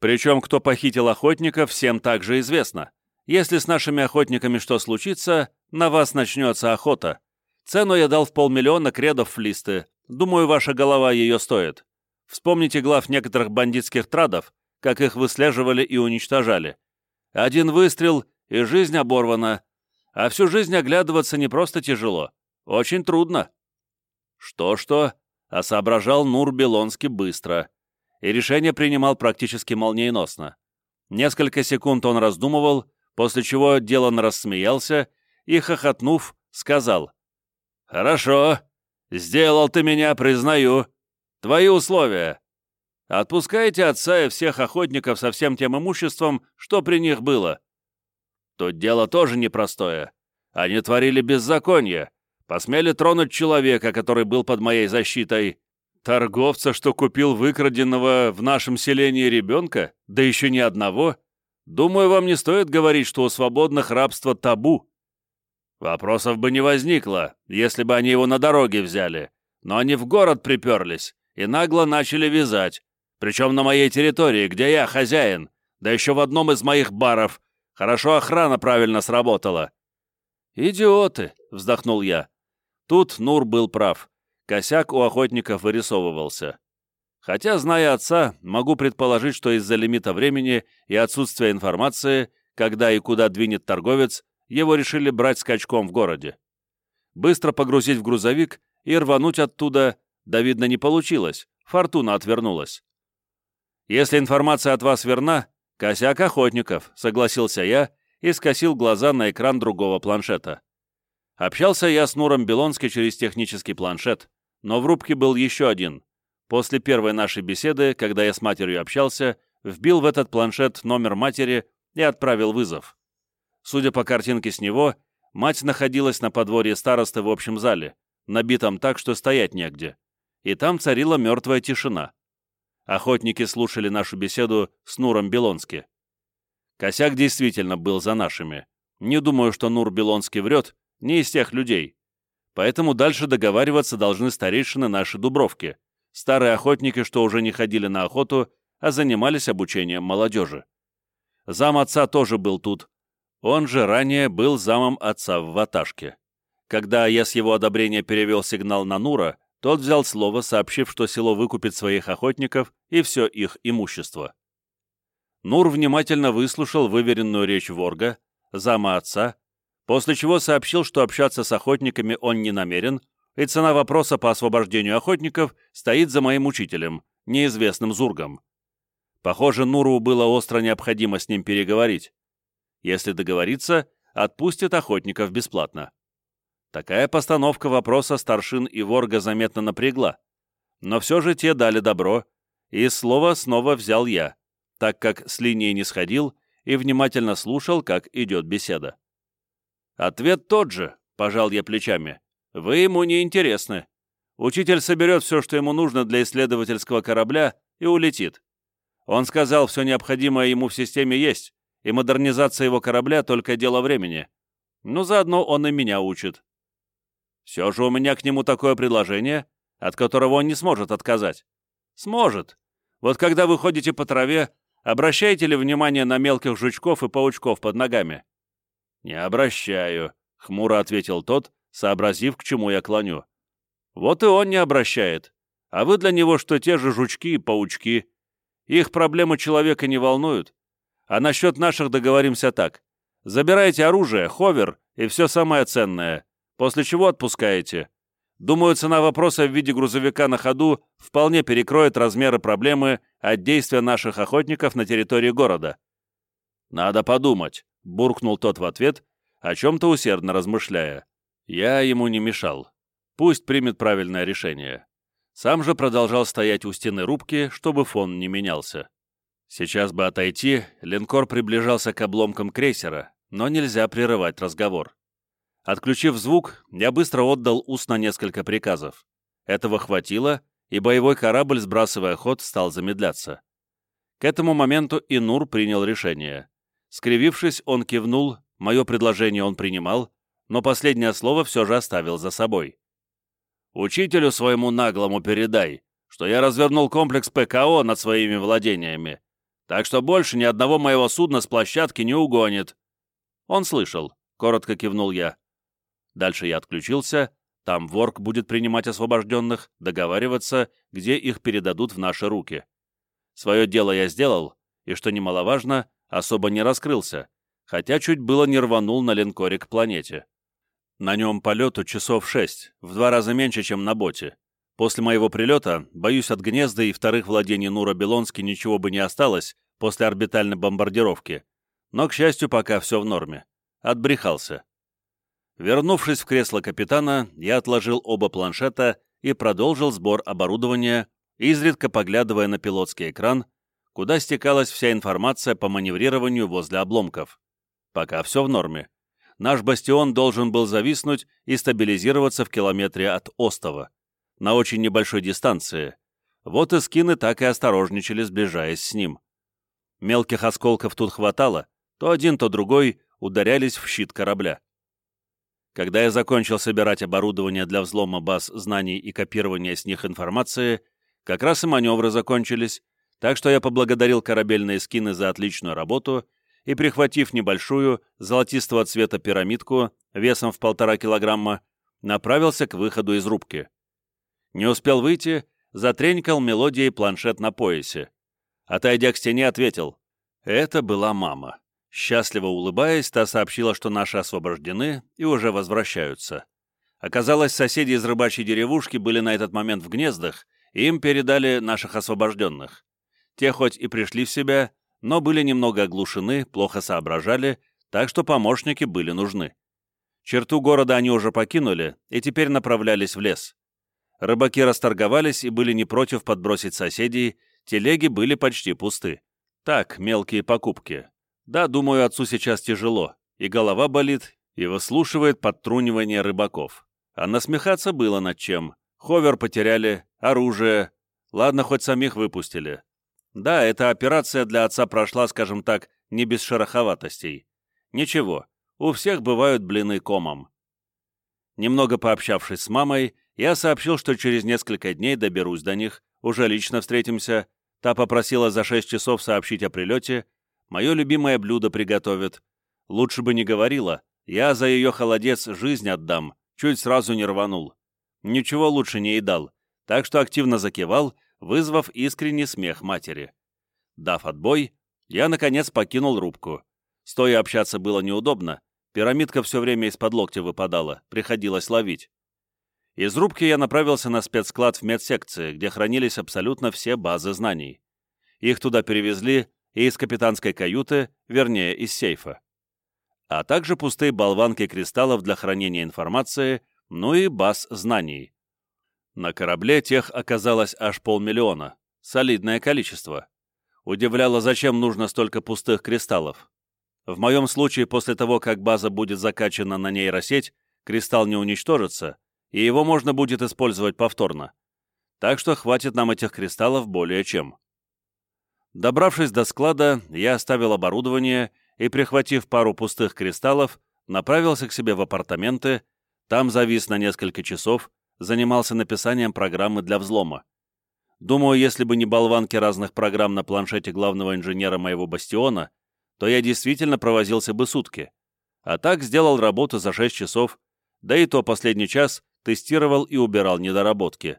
Причем, кто похитил охотника, всем также известно. Если с нашими охотниками что случится, на вас начнется охота. Цену я дал в полмиллиона кредов флисты. Думаю, ваша голова ее стоит. Вспомните глав некоторых бандитских традов, как их выслеживали и уничтожали. Один выстрел, и жизнь оборвана, а всю жизнь оглядываться не просто тяжело, очень трудно. Что-что, а соображал Нур Белонский быстро, и решение принимал практически молниеносно. Несколько секунд он раздумывал, после чего Делан рассмеялся и, хохотнув, сказал, «Хорошо, сделал ты меня, признаю. Твои условия. Отпускайте отца и всех охотников со всем тем имуществом, что при них было. Тут дело тоже непростое. Они творили беззаконие, посмели тронуть человека, который был под моей защитой. Торговца, что купил выкраденного в нашем селении ребенка, да еще не одного. Думаю, вам не стоит говорить, что у свободных рабство табу. Вопросов бы не возникло, если бы они его на дороге взяли. Но они в город приперлись и нагло начали вязать. Причем на моей территории, где я хозяин, да еще в одном из моих баров, Хорошо охрана правильно сработала». «Идиоты!» — вздохнул я. Тут Нур был прав. Косяк у охотников вырисовывался. Хотя, зная отца, могу предположить, что из-за лимита времени и отсутствия информации, когда и куда двинет торговец, его решили брать скачком в городе. Быстро погрузить в грузовик и рвануть оттуда, да, видно, не получилось, фортуна отвернулась. Если информация от вас верна, «Косяк охотников», — согласился я и скосил глаза на экран другого планшета. Общался я с Нуром Белонски через технический планшет, но в рубке был еще один. После первой нашей беседы, когда я с матерью общался, вбил в этот планшет номер матери и отправил вызов. Судя по картинке с него, мать находилась на подворье старосты в общем зале, набитом так, что стоять негде. И там царила мертвая тишина. Охотники слушали нашу беседу с Нуром Белонски. Косяк действительно был за нашими. Не думаю, что Нур Белонский врет, не из тех людей. Поэтому дальше договариваться должны старейшины нашей Дубровки. старые охотники, что уже не ходили на охоту, а занимались обучением молодежи. Зам отца тоже был тут. Он же ранее был замом отца в Ваташке. Когда я с его одобрения перевел сигнал на Нура, тот взял слово, сообщив, что село выкупит своих охотников и все их имущество. Нур внимательно выслушал выверенную речь Ворга, зама отца, после чего сообщил, что общаться с охотниками он не намерен, и цена вопроса по освобождению охотников стоит за моим учителем, неизвестным Зургом. Похоже, Нуру было остро необходимо с ним переговорить. Если договориться, отпустит охотников бесплатно. Такая постановка вопроса старшин и Ворга заметно напрягла, но все же те дали добро, и слово снова взял я, так как с линии не сходил и внимательно слушал, как идет беседа. Ответ тот же, пожал я плечами. Вы ему не интересны. Учитель соберет все, что ему нужно для исследовательского корабля, и улетит. Он сказал, все необходимое ему в системе есть, и модернизация его корабля — только дело времени. Но заодно он и меня учит. Все же у меня к нему такое предложение, от которого он не сможет отказать. Сможет. Вот когда вы ходите по траве, обращаете ли внимание на мелких жучков и паучков под ногами? Не обращаю, — хмуро ответил тот, сообразив, к чему я клоню. Вот и он не обращает. А вы для него что те же жучки и паучки. Их проблемы человека не волнуют. А насчет наших договоримся так. Забирайте оружие, ховер и все самое ценное, после чего отпускаете. Думаю, цена вопроса в виде грузовика на ходу вполне перекроет размеры проблемы от действия наших охотников на территории города. «Надо подумать», — буркнул тот в ответ, о чем-то усердно размышляя. Я ему не мешал. Пусть примет правильное решение. Сам же продолжал стоять у стены рубки, чтобы фон не менялся. Сейчас бы отойти, линкор приближался к обломкам крейсера, но нельзя прерывать разговор. Отключив звук, я быстро отдал устно несколько приказов. Этого хватило, и боевой корабль, сбрасывая ход, стал замедляться. К этому моменту Инур принял решение. Скривившись, он кивнул, мое предложение он принимал, но последнее слово все же оставил за собой. Учителю своему наглому передай, что я развернул комплекс ПКО над своими владениями, так что больше ни одного моего судна с площадки не угонит». «Он слышал», — коротко кивнул я. Дальше я отключился, там Ворк будет принимать освобожденных, договариваться, где их передадут в наши руки. Свое дело я сделал, и, что немаловажно, особо не раскрылся, хотя чуть было не рванул на линкоре к планете. На нем полету часов шесть, в два раза меньше, чем на боте. После моего прилета, боюсь, от гнезда и вторых владений Нура Белонски ничего бы не осталось после орбитальной бомбардировки. Но, к счастью, пока все в норме. Отбрехался. Вернувшись в кресло капитана, я отложил оба планшета и продолжил сбор оборудования, изредка поглядывая на пилотский экран, куда стекалась вся информация по маневрированию возле обломков. Пока все в норме наш бастион должен был зависнуть и стабилизироваться в километре от остова, на очень небольшой дистанции. Вот и скины так и осторожничали, сближаясь с ним. Мелких осколков тут хватало, то один, то другой ударялись в щит корабля. Когда я закончил собирать оборудование для взлома баз знаний и копирования с них информации, как раз и маневры закончились, так что я поблагодарил корабельные скины за отличную работу и, прихватив небольшую, золотистого цвета пирамидку весом в полтора килограмма, направился к выходу из рубки. Не успел выйти, затренькал мелодией планшет на поясе. Отойдя к стене, ответил. Это была мама. Счастливо улыбаясь, та сообщила, что наши освобождены и уже возвращаются. Оказалось, соседи из рыбачьей деревушки были на этот момент в гнездах, и им передали наших освобожденных. Те хоть и пришли в себя, но были немного оглушены, плохо соображали, так что помощники были нужны. Черту города они уже покинули и теперь направлялись в лес. Рыбаки расторговались и были не против подбросить соседей, телеги были почти пусты. Так, мелкие покупки. Да, думаю, отцу сейчас тяжело, и голова болит, и выслушивает подтрунивание рыбаков. А насмехаться было над чем. Ховер потеряли, оружие. Ладно, хоть самих выпустили. Да, эта операция для отца прошла, скажем так, не без шероховатостей. Ничего, у всех бывают блины комом. Немного пообщавшись с мамой, Я сообщил, что через несколько дней доберусь до них, уже лично встретимся. Та попросила за шесть часов сообщить о прилете. Мое любимое блюдо приготовит. Лучше бы не говорила. Я за ее холодец жизнь отдам. Чуть сразу не рванул. Ничего лучше не едал. Так что активно закивал, вызвав искренний смех матери. Дав отбой, я, наконец, покинул рубку. Стоя общаться было неудобно. Пирамидка все время из-под локтя выпадала, приходилось ловить. Из рубки я направился на спецсклад в медсекции, где хранились абсолютно все базы знаний. Их туда перевезли и из капитанской каюты, вернее, из сейфа. А также пустые болванки кристаллов для хранения информации, ну и баз знаний. На корабле тех оказалось аж полмиллиона. Солидное количество. Удивляло, зачем нужно столько пустых кристаллов. В моем случае, после того, как база будет закачана на нейросеть, кристалл не уничтожится, и его можно будет использовать повторно. Так что хватит нам этих кристаллов более чем. Добравшись до склада, я оставил оборудование и, прихватив пару пустых кристаллов, направился к себе в апартаменты, там завис на несколько часов, занимался написанием программы для взлома. Думаю, если бы не болванки разных программ на планшете главного инженера моего бастиона, то я действительно провозился бы сутки. А так сделал работу за 6 часов, да и то последний час тестировал и убирал недоработки.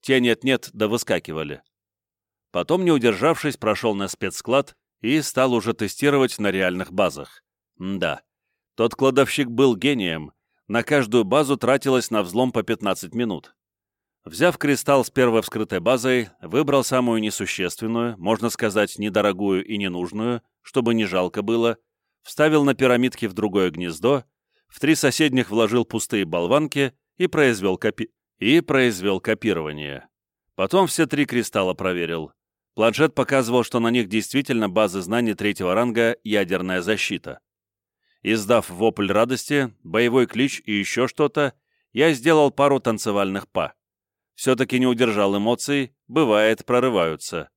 Те нет-нет, да выскакивали. Потом, не удержавшись, прошел на спецсклад и стал уже тестировать на реальных базах. М да, тот кладовщик был гением, на каждую базу тратилось на взлом по 15 минут. Взяв кристалл с первой вскрытой базой, выбрал самую несущественную, можно сказать, недорогую и ненужную, чтобы не жалко было, вставил на пирамидки в другое гнездо, в три соседних вложил пустые болванки и произвел, копи... и произвел копирование. Потом все три кристалла проверил. Планшет показывал, что на них действительно базы знаний третьего ранга «Ядерная защита». Издав вопль радости, боевой клич и еще что-то, я сделал пару танцевальных па. Все-таки не удержал эмоций, бывает, прорываются.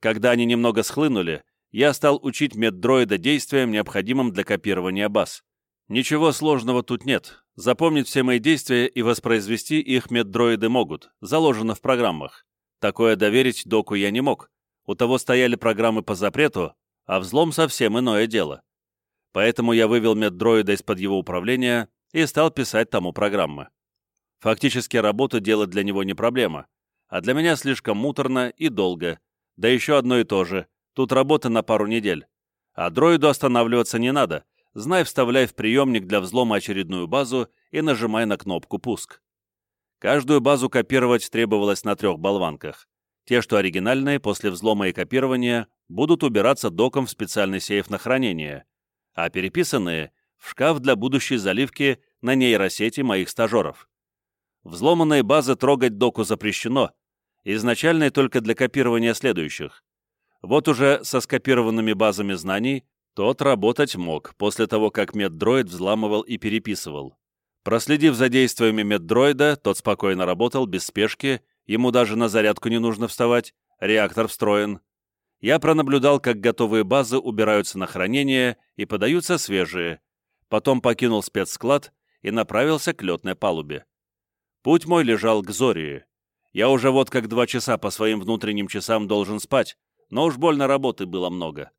Когда они немного схлынули, я стал учить меддроида действиям, необходимым для копирования баз. Ничего сложного тут нет. Запомнить все мои действия и воспроизвести их меддроиды могут, заложено в программах. Такое доверить доку я не мог. У того стояли программы по запрету, а взлом совсем иное дело. Поэтому я вывел меддроида из-под его управления и стал писать тому программы. Фактически работу делать для него не проблема, а для меня слишком муторно и долго, да еще одно и то же, тут работа на пару недель. А дроиду останавливаться не надо, знай, вставляй в приемник для взлома очередную базу и нажимай на кнопку «Пуск». Каждую базу копировать требовалось на трех болванках. Те, что оригинальные, после взлома и копирования, будут убираться доком в специальный сейф на хранение, а переписанные — в шкаф для будущей заливки на нейросети моих стажеров. Взломанные базы трогать доку запрещено, изначальные только для копирования следующих. Вот уже со скопированными базами знаний тот работать мог, после того, как меддроид взламывал и переписывал. Проследив за действиями меддроида, тот спокойно работал, без спешки, ему даже на зарядку не нужно вставать, реактор встроен. Я пронаблюдал, как готовые базы убираются на хранение и подаются свежие. Потом покинул спецсклад и направился к летной палубе. Путь мой лежал к Зории. Я уже вот как два часа по своим внутренним часам должен спать, но уж больно работы было много.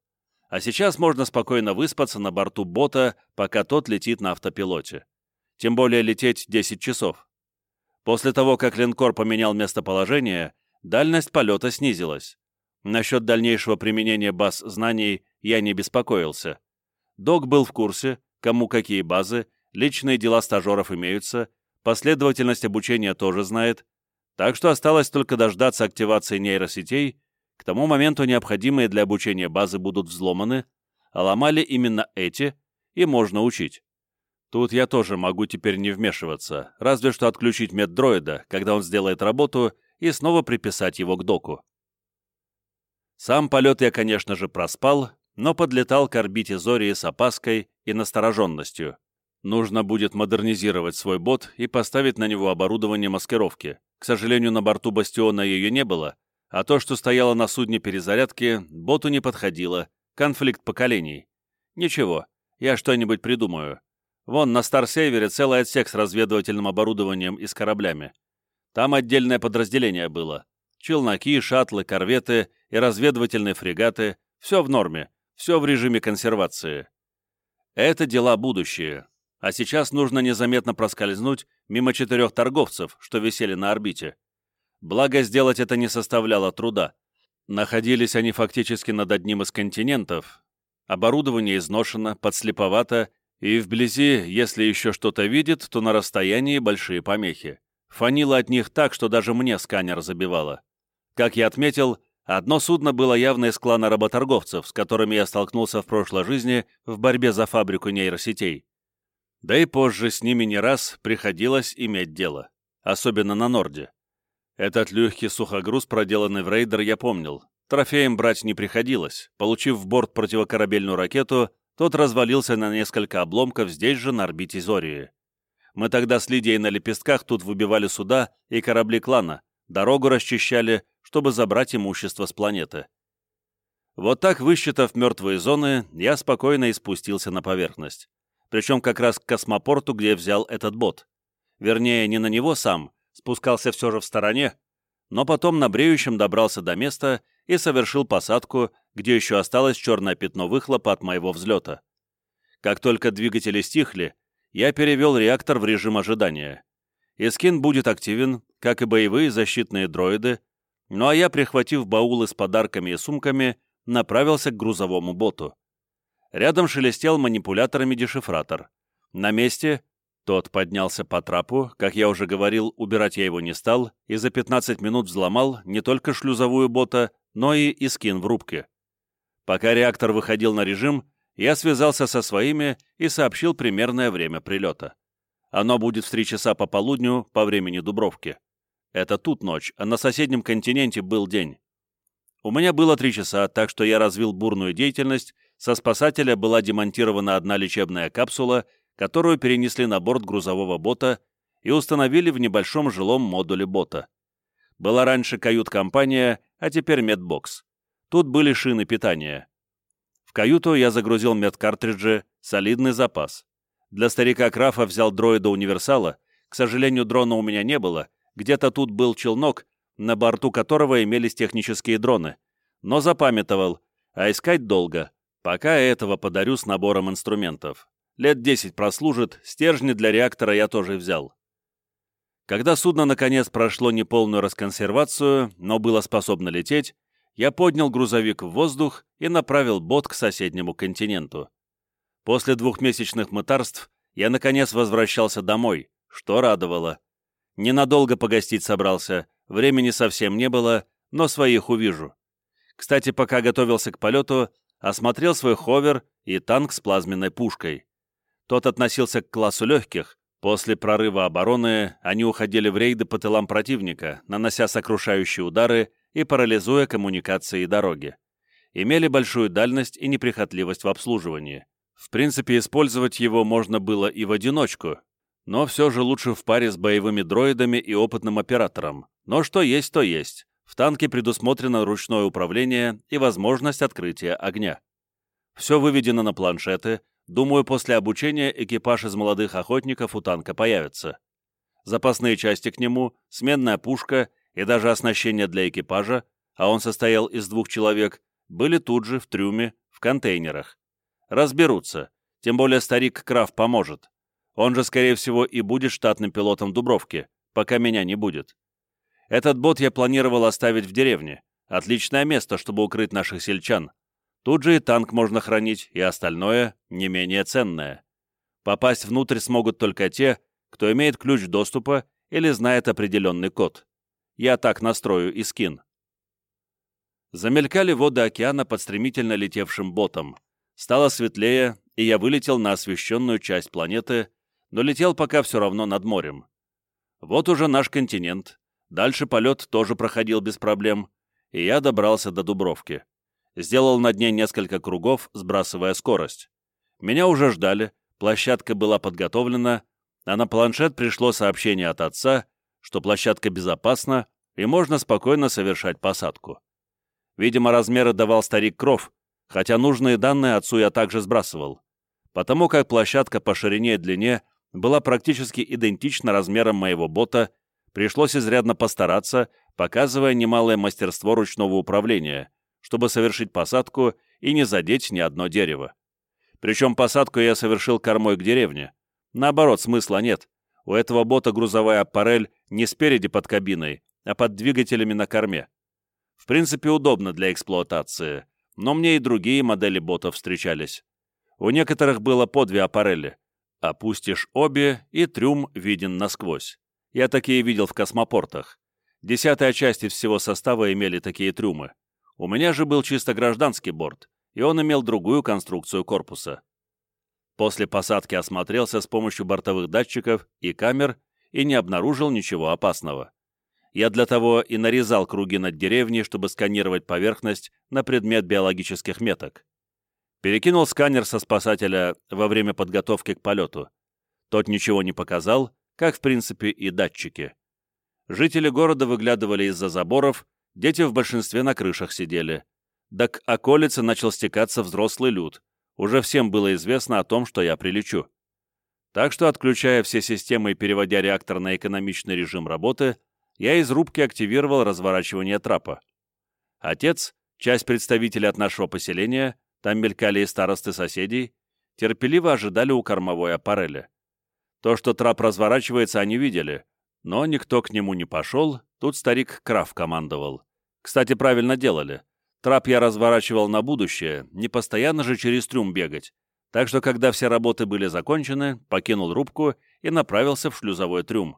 А сейчас можно спокойно выспаться на борту бота, пока тот летит на автопилоте. Тем более лететь 10 часов. После того, как линкор поменял местоположение, дальность полета снизилась. Насчет дальнейшего применения баз знаний я не беспокоился. Док был в курсе, кому какие базы, личные дела стажеров имеются, последовательность обучения тоже знает, так что осталось только дождаться активации нейросетей к тому моменту необходимые для обучения базы будут взломаны, а ломали именно эти, и можно учить. Тут я тоже могу теперь не вмешиваться, разве что отключить меддроида, когда он сделает работу, и снова приписать его к доку. Сам полет я, конечно же, проспал, но подлетал к орбите Зории с опаской и настороженностью. Нужно будет модернизировать свой бот и поставить на него оборудование маскировки. К сожалению, на борту Бастиона ее не было, а то, что стояло на судне перезарядки, боту не подходило. Конфликт поколений. Ничего, я что-нибудь придумаю. Вон на Старсейвере целый отсек с разведывательным оборудованием и с кораблями. Там отдельное подразделение было. Челноки, шаттлы, корветы и разведывательные фрегаты — все в норме, все в режиме консервации. Это дела будущее. А сейчас нужно незаметно проскользнуть мимо четырех торговцев, что висели на орбите. Благо, сделать это не составляло труда. Находились они фактически над одним из континентов. Оборудование изношено, подслеповато, и вблизи, если еще что-то видит, то на расстоянии большие помехи. Фанило от них так, что даже мне сканер забивало. Как я отметил, одно судно было явно из клана работорговцев, с которыми я столкнулся в прошлой жизни в борьбе за фабрику нейросетей. Да и позже с ними не раз приходилось иметь дело, особенно на Норде. Этот легкий сухогруз, проделанный в рейдер, я помнил. Трофеем брать не приходилось. Получив в борт противокорабельную ракету, тот развалился на несколько обломков здесь же, на орбите Зории. Мы тогда с Лидией на лепестках тут выбивали суда и корабли клана, дорогу расчищали, чтобы забрать имущество с планеты. Вот так, высчитав мертвые зоны, я спокойно и спустился на поверхность. Причем как раз к космопорту, где взял этот бот. Вернее, не на него сам, спускался все же в стороне, но потом на бреющем добрался до места и совершил посадку, где еще осталось черное пятно выхлопа от моего взлета. Как только двигатели стихли, я перевел реактор в режим ожидания. Искин будет активен, как и боевые защитные дроиды, ну а я, прихватив баулы с подарками и сумками, направился к грузовому боту. Рядом шелестел манипуляторами дешифратор. На месте тот поднялся по трапу, как я уже говорил, убирать я его не стал, и за 15 минут взломал не только шлюзовую бота, но и искин в рубке. Пока реактор выходил на режим, я связался со своими и сообщил примерное время прилета. Оно будет в три часа по полудню по времени Дубровки. Это тут ночь, а на соседнем континенте был день. У меня было три часа, так что я развил бурную деятельность, со спасателя была демонтирована одна лечебная капсула — которую перенесли на борт грузового бота и установили в небольшом жилом модуле бота. Была раньше кают-компания, а теперь медбокс. Тут были шины питания. В каюту я загрузил медкартриджи, солидный запас. Для старика Крафа взял дроида-универсала, к сожалению, дрона у меня не было, где-то тут был челнок, на борту которого имелись технические дроны, но запамятовал, а искать долго, пока этого подарю с набором инструментов. Лет десять прослужит, стержни для реактора я тоже взял. Когда судно наконец прошло неполную расконсервацию, но было способно лететь, я поднял грузовик в воздух и направил бот к соседнему континенту. После двухмесячных мытарств я наконец возвращался домой, что радовало. Ненадолго погостить собрался, времени совсем не было, но своих увижу. Кстати, пока готовился к полету, осмотрел свой ховер и танк с плазменной пушкой. Тот относился к классу легких. После прорыва обороны они уходили в рейды по тылам противника, нанося сокрушающие удары и парализуя коммуникации и дороги. Имели большую дальность и неприхотливость в обслуживании. В принципе, использовать его можно было и в одиночку, но все же лучше в паре с боевыми дроидами и опытным оператором. Но что есть, то есть. В танке предусмотрено ручное управление и возможность открытия огня. Все выведено на планшеты, Думаю, после обучения экипаж из молодых охотников у танка появится. Запасные части к нему, сменная пушка и даже оснащение для экипажа, а он состоял из двух человек, были тут же в трюме, в контейнерах. Разберутся, тем более старик Краф поможет. Он же, скорее всего, и будет штатным пилотом Дубровки, пока меня не будет. Этот бот я планировал оставить в деревне. Отличное место, чтобы укрыть наших сельчан. Тут же и танк можно хранить, и остальное не менее ценное. Попасть внутрь смогут только те, кто имеет ключ доступа или знает определенный код. Я так настрою и скин. Замелькали воды океана под стремительно летевшим ботом. Стало светлее, и я вылетел на освещенную часть планеты, но летел пока все равно над морем. Вот уже наш континент. Дальше полет тоже проходил без проблем, и я добрался до Дубровки сделал над ней несколько кругов, сбрасывая скорость. Меня уже ждали, площадка была подготовлена, а на планшет пришло сообщение от отца, что площадка безопасна и можно спокойно совершать посадку. Видимо, размеры давал старик Кров, хотя нужные данные отцу я также сбрасывал, потому как площадка по ширине и длине была практически идентична размерам моего бота, Пришлось изрядно постараться, показывая немалое мастерство ручного управления, чтобы совершить посадку и не задеть ни одно дерево. Причем посадку я совершил кормой к деревне. Наоборот, смысла нет. У этого бота грузовая аппарель не спереди под кабиной, а под двигателями на корме. В принципе, удобно для эксплуатации, но мне и другие модели ботов встречались. У некоторых было по две аппарели. Опустишь обе, и трюм виден насквозь. Я такие видел в космопортах. Десятая часть из всего состава имели такие трюмы. У меня же был чисто гражданский борт, и он имел другую конструкцию корпуса. После посадки осмотрелся с помощью бортовых датчиков и камер и не обнаружил ничего опасного. Я для того и нарезал круги над деревней, чтобы сканировать поверхность на предмет биологических меток. Перекинул сканер со спасателя во время подготовки к полету. Тот ничего не показал, как, в принципе, и датчики. Жители города выглядывали из-за заборов, дети в большинстве на крышах сидели. Да к околице начал стекаться взрослый люд. Уже всем было известно о том, что я прилечу. Так что, отключая все системы и переводя реактор на экономичный режим работы, я из рубки активировал разворачивание трапа. Отец, часть представителей от нашего поселения, там мелькали и старосты соседей, терпеливо ожидали у кормовой аппарели. То, что трап разворачивается, они видели, но никто к нему не пошел, тут старик Краф командовал. Кстати, правильно делали. Трап я разворачивал на будущее, не постоянно же через трюм бегать. Так что, когда все работы были закончены, покинул рубку и направился в шлюзовой трюм.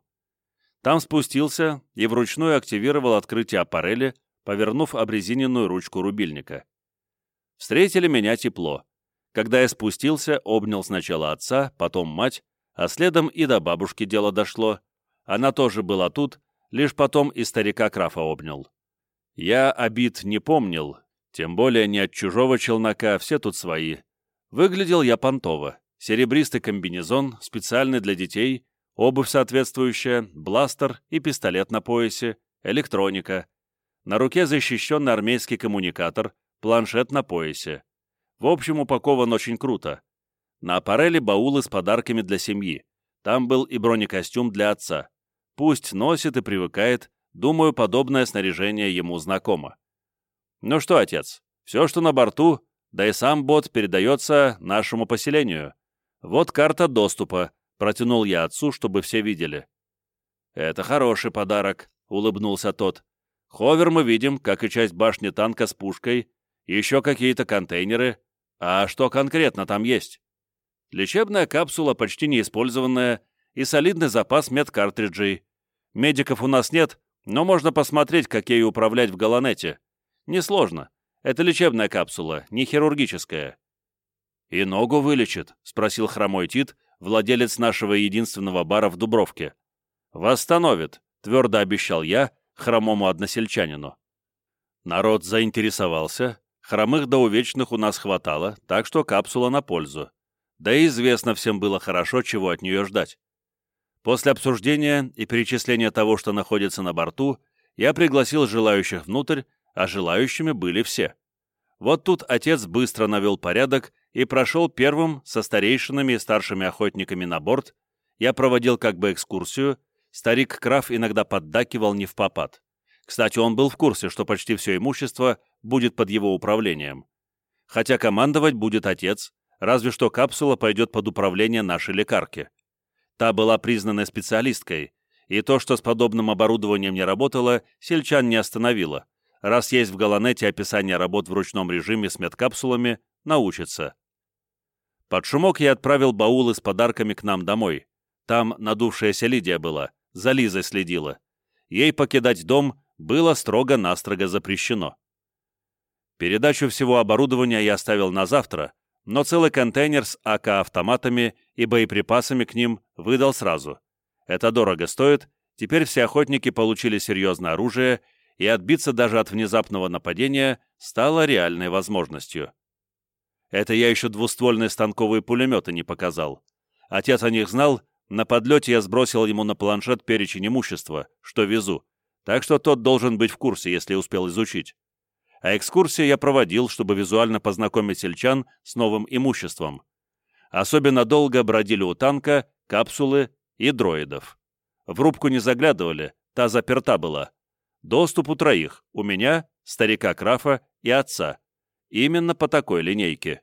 Там спустился и вручную активировал открытие аппарели, повернув обрезиненную ручку рубильника. Встретили меня тепло. Когда я спустился, обнял сначала отца, потом мать, а следом и до бабушки дело дошло. Она тоже была тут, лишь потом и старика Крафа обнял. Я обид не помнил, тем более не от чужого челнока, все тут свои. Выглядел я понтово. Серебристый комбинезон, специальный для детей, обувь соответствующая, бластер и пистолет на поясе, электроника. На руке защищенный армейский коммуникатор, планшет на поясе. В общем, упакован очень круто. На аппареле баулы с подарками для семьи. Там был и бронекостюм для отца. Пусть носит и привыкает, думаю, подобное снаряжение ему знакомо. Ну что, отец, все, что на борту, да и сам бот передается нашему поселению. Вот карта доступа, протянул я отцу, чтобы все видели. Это хороший подарок, улыбнулся тот. Ховер мы видим, как и часть башни танка с пушкой, еще какие-то контейнеры. А что конкретно там есть? Лечебная капсула, почти неиспользованная, и солидный запас медкартриджей. Медиков у нас нет, но можно посмотреть, как ею управлять в Галанете. Несложно. Это лечебная капсула, не хирургическая. «И ногу вылечит?» — спросил хромой Тит, владелец нашего единственного бара в Дубровке. «Восстановит», — твердо обещал я хромому односельчанину. Народ заинтересовался, Хромых до увечных у нас хватало, так что капсула на пользу. Да и известно всем было хорошо, чего от нее ждать. После обсуждения и перечисления того, что находится на борту, я пригласил желающих внутрь, а желающими были все. Вот тут отец быстро навел порядок и прошел первым со старейшинами и старшими охотниками на борт. Я проводил как бы экскурсию, старик Краф иногда поддакивал не в попад. Кстати, он был в курсе, что почти все имущество будет под его управлением. Хотя командовать будет отец, разве что капсула пойдет под управление нашей лекарки. Та была признанной специалисткой, и то, что с подобным оборудованием не работало, сельчан не остановило. Раз есть в Галанете описание работ в ручном режиме с медкапсулами, научится. Под шумок я отправил баулы с подарками к нам домой. Там надувшаяся Лидия была, за Лизой следила. Ей покидать дом было строго-настрого запрещено. Передачу всего оборудования я оставил на завтра, но целый контейнер с АК-автоматами и боеприпасами к ним выдал сразу. Это дорого стоит, теперь все охотники получили серьезное оружие, и отбиться даже от внезапного нападения стало реальной возможностью. Это я еще двуствольные станковые пулеметы не показал. Отец о них знал, на подлете я сбросил ему на планшет перечень имущества, что везу, так что тот должен быть в курсе, если успел изучить. А экскурсии я проводил, чтобы визуально познакомить сельчан с новым имуществом. Особенно долго бродили у танка, капсулы и дроидов. В рубку не заглядывали, та заперта была. Доступ у троих, у меня, старика Крафа и отца. Именно по такой линейке.